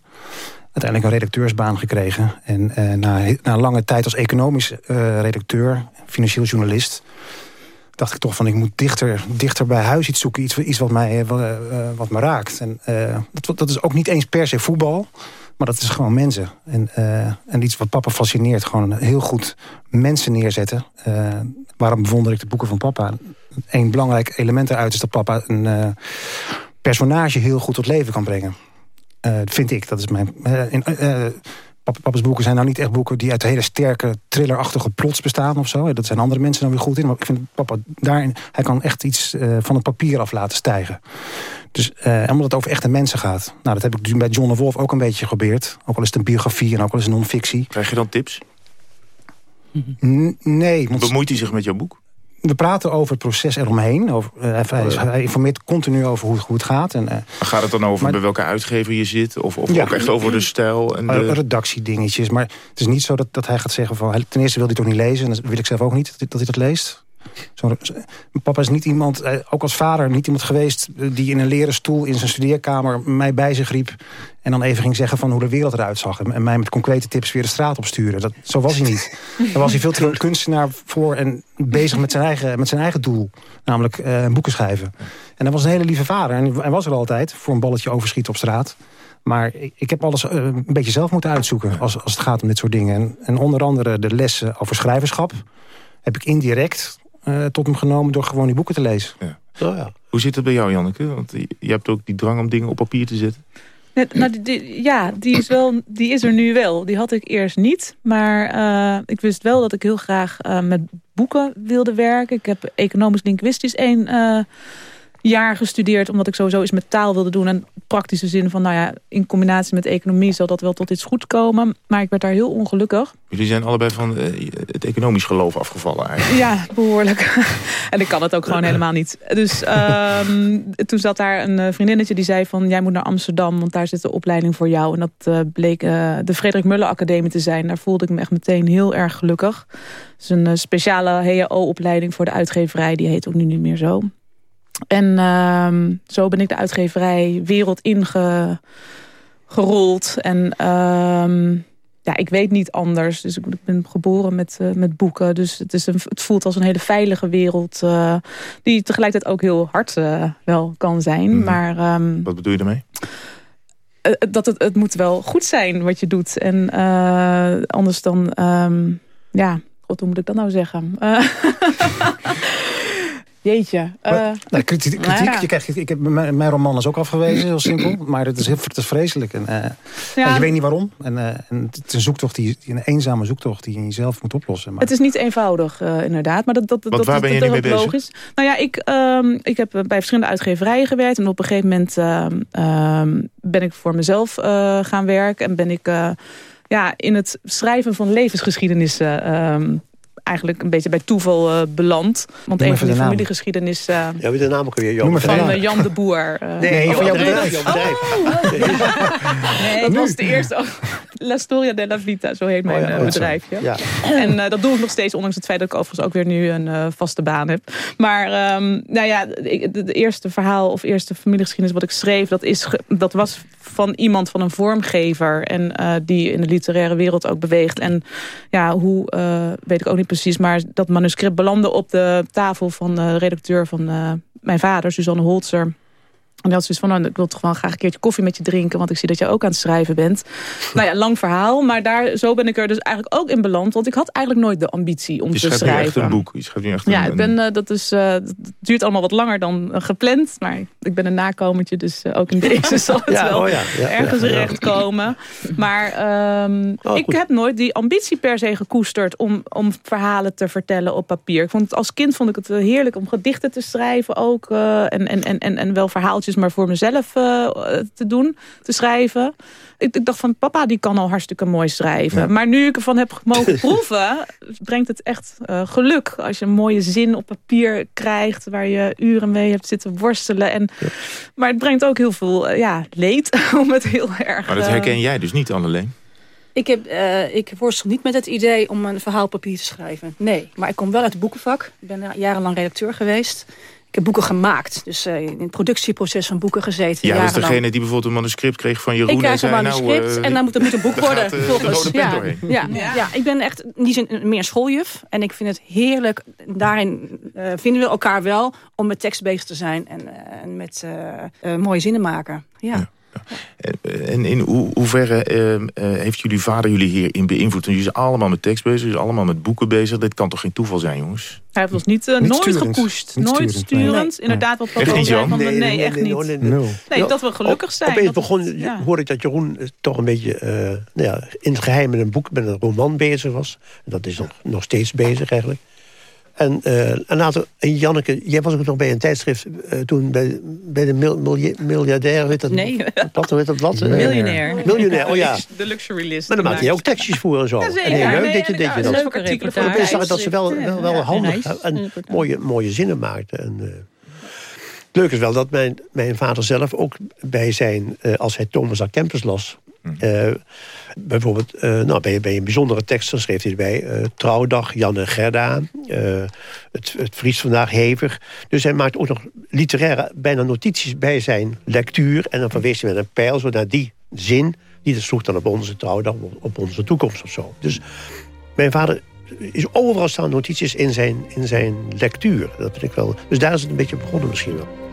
Uiteindelijk een redacteursbaan gekregen. En eh, na, na lange tijd als economisch eh, redacteur, financieel journalist dacht ik toch van ik moet dichter, dichter bij huis iets zoeken. Iets, iets wat, mij, wat, me raakt. En dat, dat is ook niet eens per se voetbal. Maar dat is gewoon mensen. En, eh, en iets wat papa fascineert. Gewoon heel goed mensen neerzetten. Eh, waarom bewonder ik de boeken van papa? Een belangrijk element eruit is dat papa een eh, personage heel goed tot leven kan brengen. Vind ik. Dat is mijn... in, Papa- Papa's boeken zijn nou niet echt boeken die uit hele sterke thrillerachtige plots bestaan of zo. Dat zijn andere mensen dan weer goed in. Maar ik vind papa daarin, hij kan echt iets van het papier af laten stijgen. Dus eh, omdat het over echte mensen gaat. Nou, dat heb ik dus bij John de Wolf ook een beetje geprobeerd. Ook al is het een biografie en ook al is het non-fictie. Krijg je dan tips? N- nee. Want Bemoeit hij zich met jouw boek? we praten over het proces eromheen. Over, eh, hij, hij- informeert continu over hoe, hoe het gaat. En, eh, Gaat het dan over Maar- bij welke uitgever je zit? Of, of Ja. ook echt over de stijl? En de... redactiedingetjes. Maar het is niet zo dat, dat hij gaat zeggen van... ten eerste wil hij toch niet lezen. En dat wil ik zelf ook niet, dat hij dat leest. Papa is niet iemand, eh, ook als vader, niet iemand geweest... eh, die in een leren stoel in zijn studeerkamer mij bij zich riep... en dan even ging zeggen van hoe de wereld eruit zag... en, mij met concrete tips weer de straat op sturen. Dat, zo was hij niet. Daar was hij veel te kunstenaar voor... en bezig met zijn eigen, met zijn eigen doel. Namelijk eh, boeken schrijven. En hij was een hele lieve vader. En hij was er altijd voor een balletje overschieten op straat. Maar ik, heb alles een beetje zelf moeten uitzoeken als, als het gaat om dit soort dingen. En, en onder andere de lessen over schrijverschap heb ik indirect eh, tot hem genomen door gewoon die boeken te lezen. Oh ja. Hoe zit het bij jou, Janneke? Want je hebt ook die drang om dingen op papier te zetten. Net, nou, die- die- ja, die is, wel, die is er nu wel. Die had ik eerst niet. Maar eh, ik wist wel dat ik heel graag eh, met boeken wilde werken. Ik heb economisch-linguistisch één eh, jaar gestudeerd... omdat ik sowieso iets met taal wilde doen. En praktische zin van, nou ja, in combinatie met economie... zal dat wel tot iets goed komen. Maar ik werd daar heel ongelukkig. Jullie zijn allebei van eh, het economisch geloof afgevallen eigenlijk. Ja, behoorlijk. en ik kan het ook gewoon helemaal niet. Dus ehm, toen zat daar een eh, vriendinnetje die zei van... jij moet naar Amsterdam, want daar zit de opleiding voor jou. En dat eh, bleek de Frederik Muller Academie te zijn. Daar voelde ik me echt meteen heel erg gelukkig. Het is een speciale HAO-opleiding voor de uitgeverij. Die heet ook nu niet meer zo. En ehm, zo ben ik de uitgeverij wereld ingerold. En ehm, ja, ik weet niet anders. Dus ik ben geboren met, eh, met boeken. Dus het, is een, het voelt als een hele veilige wereld. eh, die tegelijkertijd ook heel hard eh, wel kan zijn. Mhm. Maar ehm, Wat bedoel je daarmee? dat het, het moet wel goed zijn wat je doet. En anders dan... ja, god, hoe moet ik dat nou zeggen? Jeetje. eh, Nou, kritiek, kritiek ja. je krijgt, ik heb, mijn, mijn roman is ook afgewezen, heel simpel. Maar het is, heel- het is vreselijk. En, eh, Ja. en je weet niet waarom. En, eh, en het is een zoektocht, die, een eenzame zoektocht die je jezelf moet oplossen. Maar Het is niet eenvoudig, eh, inderdaad. Maar dat, dat, Want dat, waar dat, ben je dat nu is mee logisch. Nou ja, ik, ehm, ik heb bij verschillende uitgeverijen gewerkt. En op een gegeven moment ehm, ehm, ben ik voor mezelf eh, gaan werken. En ben ik eh, ja, in het schrijven van levensgeschiedenissen... ehm, eigenlijk een beetje bij toeval eh, beland. Want Noem een van die de familiegeschiedenis... eh, Ja, de naam ook weer. Jan. Van eh, Jan de Boer. Nee, van bedrijf. Jouw bedrijf. Nee, dat was de eerste. La Storia della Vita, zo heet mijn Oh ja, eh, oh, bedrijfje. Ja. En eh, dat doe ik nog steeds, ondanks het feit dat ik overigens ook weer nu een eh, vaste baan heb. Maar ehm, nou ja, de eerste verhaal of eerste familiegeschiedenis wat ik schreef, dat, is dat was van iemand, van een vormgever. En die in de literaire wereld ook beweegt. En ja, hoe, weet ik ook niet precies. Maar dat manuscript belandde op de tafel van de redacteur van mijn vader, Suzanne Holzer. En die had zoiets van, nou, ik wil toch wel graag een keertje koffie met je drinken... want ik zie dat je ook aan het schrijven bent. nou ja, lang verhaal, maar daar, zo ben ik er dus eigenlijk ook in beland. Want ik had eigenlijk nooit de ambitie om Je te schrijft nu schrijven. echt een boek. Je schrijft nu echt Ja, een, ik ben, eh, dat is, eh, het duurt allemaal wat langer dan eh, gepland. Maar ik ben een nakomertje, dus eh, ook in deze zal het Ja, wel oh ja, ja, ergens ja, ja. recht komen. Maar ehm, Oh, ik heb nooit die ambitie per se gekoesterd... Om, om verhalen te vertellen op papier. Ik vond het, als kind vond ik het eh, heerlijk om gedichten te schrijven ook. eh, en, en, en, en, en wel verhaaltjes, maar voor mezelf eh, te doen, te schrijven. Ik, ik dacht van, papa die kan al hartstikke mooi schrijven. Maar nu ik ervan heb mogen proeven... brengt het echt eh, geluk. Als je een mooie zin op papier krijgt... waar je uren mee hebt zitten worstelen. En, Maar het brengt ook heel veel eh, ja, leed, om het heel erg... Maar dat herken jij dus niet, Anneleen? Ik, heb, eh, ik worstel niet met het idee om een verhaal op papier te schrijven. Nee, maar ik kom wel uit het boekenvak. Ik ben jarenlang redacteur geweest. Ik heb boeken gemaakt. Dus eh, in het productieproces van boeken gezeten. Ja, dat is jarenlang. degene die bijvoorbeeld een manuscript kreeg van Jeroen. Ik en krijg een zei, manuscript nou, eh, en dan moet, er moet een boek worden. eh, volgens. ja. Ja, ja. ik ben echt in die zin meer schooljuf. En ik vind het heerlijk, daarin eh, vinden we elkaar wel... om met tekst bezig te zijn en, eh, en met eh, eh, mooie zinnen maken. Ja. Eh, En in ho hoeverre eh, eh, heeft jullie vader jullie hierin beïnvloed? Want jullie zijn allemaal met tekst bezig, jullie zijn allemaal met boeken bezig. Dit kan toch geen toeval zijn, jongens? Hij heeft ons niet, eh, Niet nooit sturend. gepusht. Niet nooit sturend, sturend. nee. Inderdaad, wat papa zei van, nee, Nee, nee, echt niet. nee, dat we gelukkig zijn. Opeens dat begon, het- ja. hoorde ik dat Jeroen eh, toch een beetje eh, nou ja, in het geheim met een boek, met een roman bezig was. En dat is nog, nog steeds bezig eigenlijk. En, eh, en later, en Janneke, jij was ook nog bij een tijdschrift eh, toen bij, bij de mil, milja- miljardair, weet dat Nee. Wat weet dat blad? Miljonair. Miljonair, oh ja. De luxury list. Maar dan maakte je ook tekstjes voor en zo. Ja. En heel leuk Nee, dat je, en dat je dat. leuke artikelen voor En de zag dat ze wel, wel, wel ja, handig reis- en mooie, mooie zinnen maakte. En, eh, het leuke is wel dat mijn, mijn vader zelf ook bij zijn... eh, als hij Thomas à Kempis las... eh, bijvoorbeeld, eh, nou, bij, een bijzondere tekst dan schreef hij erbij... eh, Trouwdag, Jan en Gerda, eh, het, het Fries vandaag hevig. Dus hij maakt ook nog literaire bijna notities bij zijn lectuur... en dan verwees hij met een pijl zo naar die zin... die sloeg dan op onze trouwdag, op onze toekomst of zo. Dus mijn vader is overal staan notities in zijn, in zijn lectuur. Dat vind ik wel. Dus daar is het een beetje begonnen misschien wel.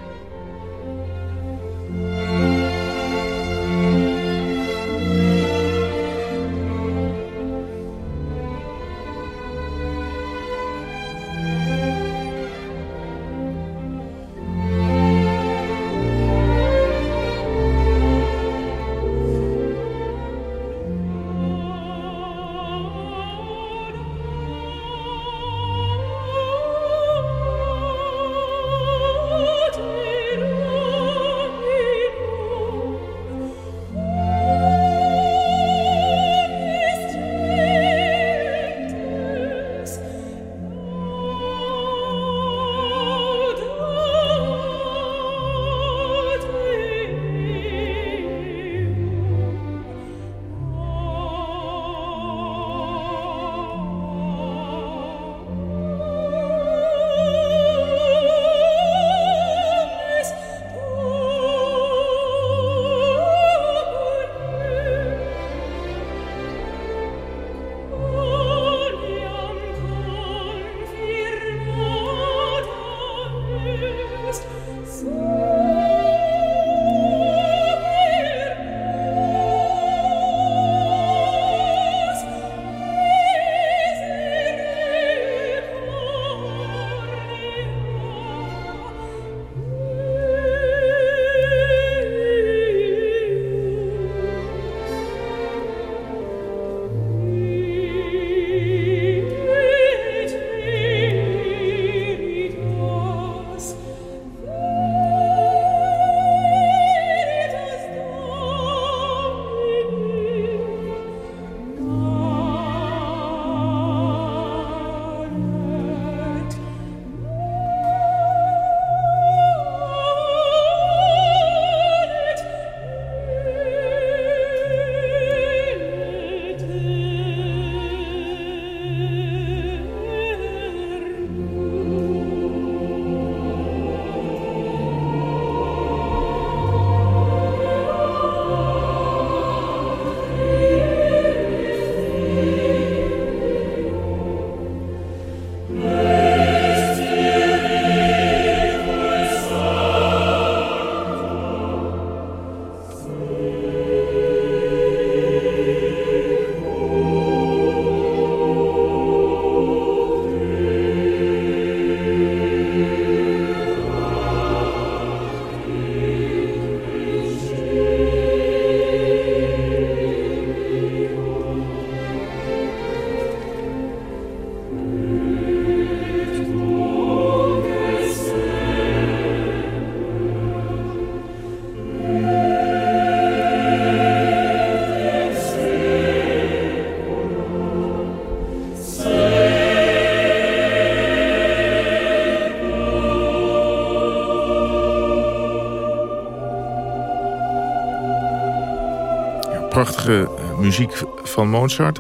Muziek van Mozart.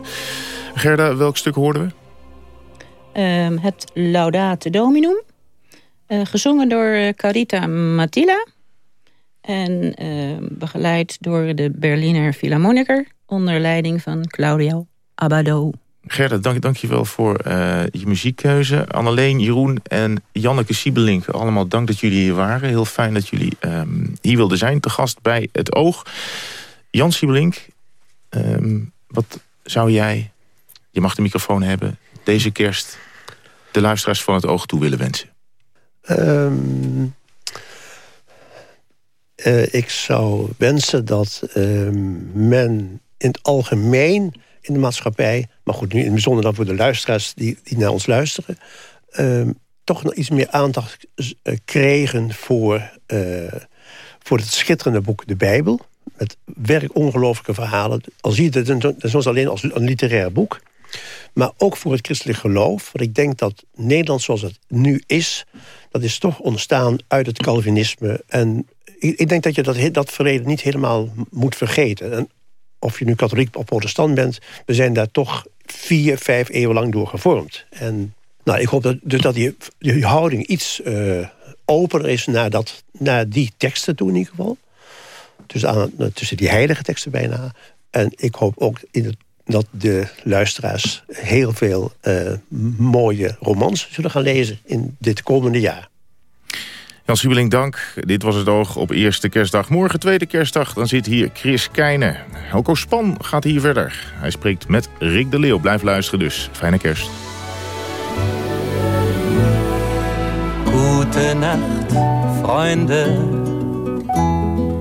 Gerda, welk stuk hoorden we? Ehm, het Laudate Dominum. Eh, gezongen door eh, Carita Matila. En ehm, begeleid door de Berliner Philharmoniker. Onder leiding van Claudio Abbado. Gerda, dank, dank je wel voor eh, je muziekkeuze. Anneleen, Jeroen en Janneke Siebelink, allemaal dank dat jullie hier waren. Heel fijn dat jullie ehm, hier wilden zijn, te gast bij Het Oog. Jan Siebelink, ehm, wat zou jij, je mag de microfoon hebben... deze kerst de luisteraars van Het Oog toe willen wensen? Ehm, eh, ik zou wensen dat ehm, men in het algemeen in de maatschappij... maar goed, nu in het bijzonder dan voor de luisteraars die, die naar ons luisteren... toch nog iets meer aandacht eh, kregen voor, eh, voor het schitterende boek De Bijbel. Met werk ongelooflijke verhalen. Al zie je het dan soms alleen als een literair boek. Maar ook voor het christelijk geloof. Want ik denk dat Nederland zoals het nu is... dat is toch ontstaan uit het Calvinisme. En ik, denk dat je dat, dat verleden niet helemaal moet vergeten. En of je nu katholiek of protestant bent... we zijn daar toch vier, vijf eeuwen lang door gevormd. En nou, ik hoop dat, dus dat die, die houding iets eh, opener is naar, dat, naar die teksten toe in ieder geval. Dus aan, tussen die heilige teksten bijna. En ik hoop ook in het, dat de luisteraars heel veel eh, mooie romans zullen gaan lezen in dit komende jaar. Jan Siebelink, dank. Dit was het oog op eerste kerstdag. Morgen tweede kerstdag, dan zit hier Chris Keijnen. Helco Span gaat hier verder. Hij spreekt met Rick de Leeuw. Blijf luisteren dus. Fijne kerst. Gute Nacht, Freunde.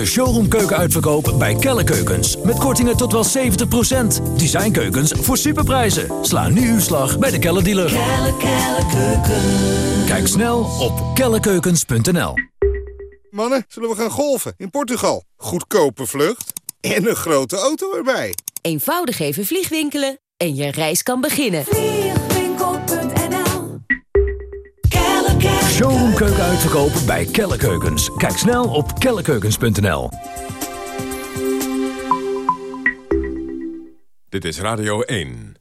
Keuken. Grote showroomkeuken uitverkoop bij Kelle Keukens. Met kortingen tot wel 70%. Designkeukens voor superprijzen. Sla nu uw slag bij de Kelle dealer. Kelle, Kelle Keuken. Kijk snel op kellekeukens.nl Mannen, zullen we gaan golfen in Portugal? Goedkope vlucht en een grote auto erbij. Eenvoudig even vliegwinkelen en je reis kan beginnen. Showroomkeuken uitverkoop bij Kelle Keukens. Kijk snel op kellekeukens.nl Dit is Radio 1.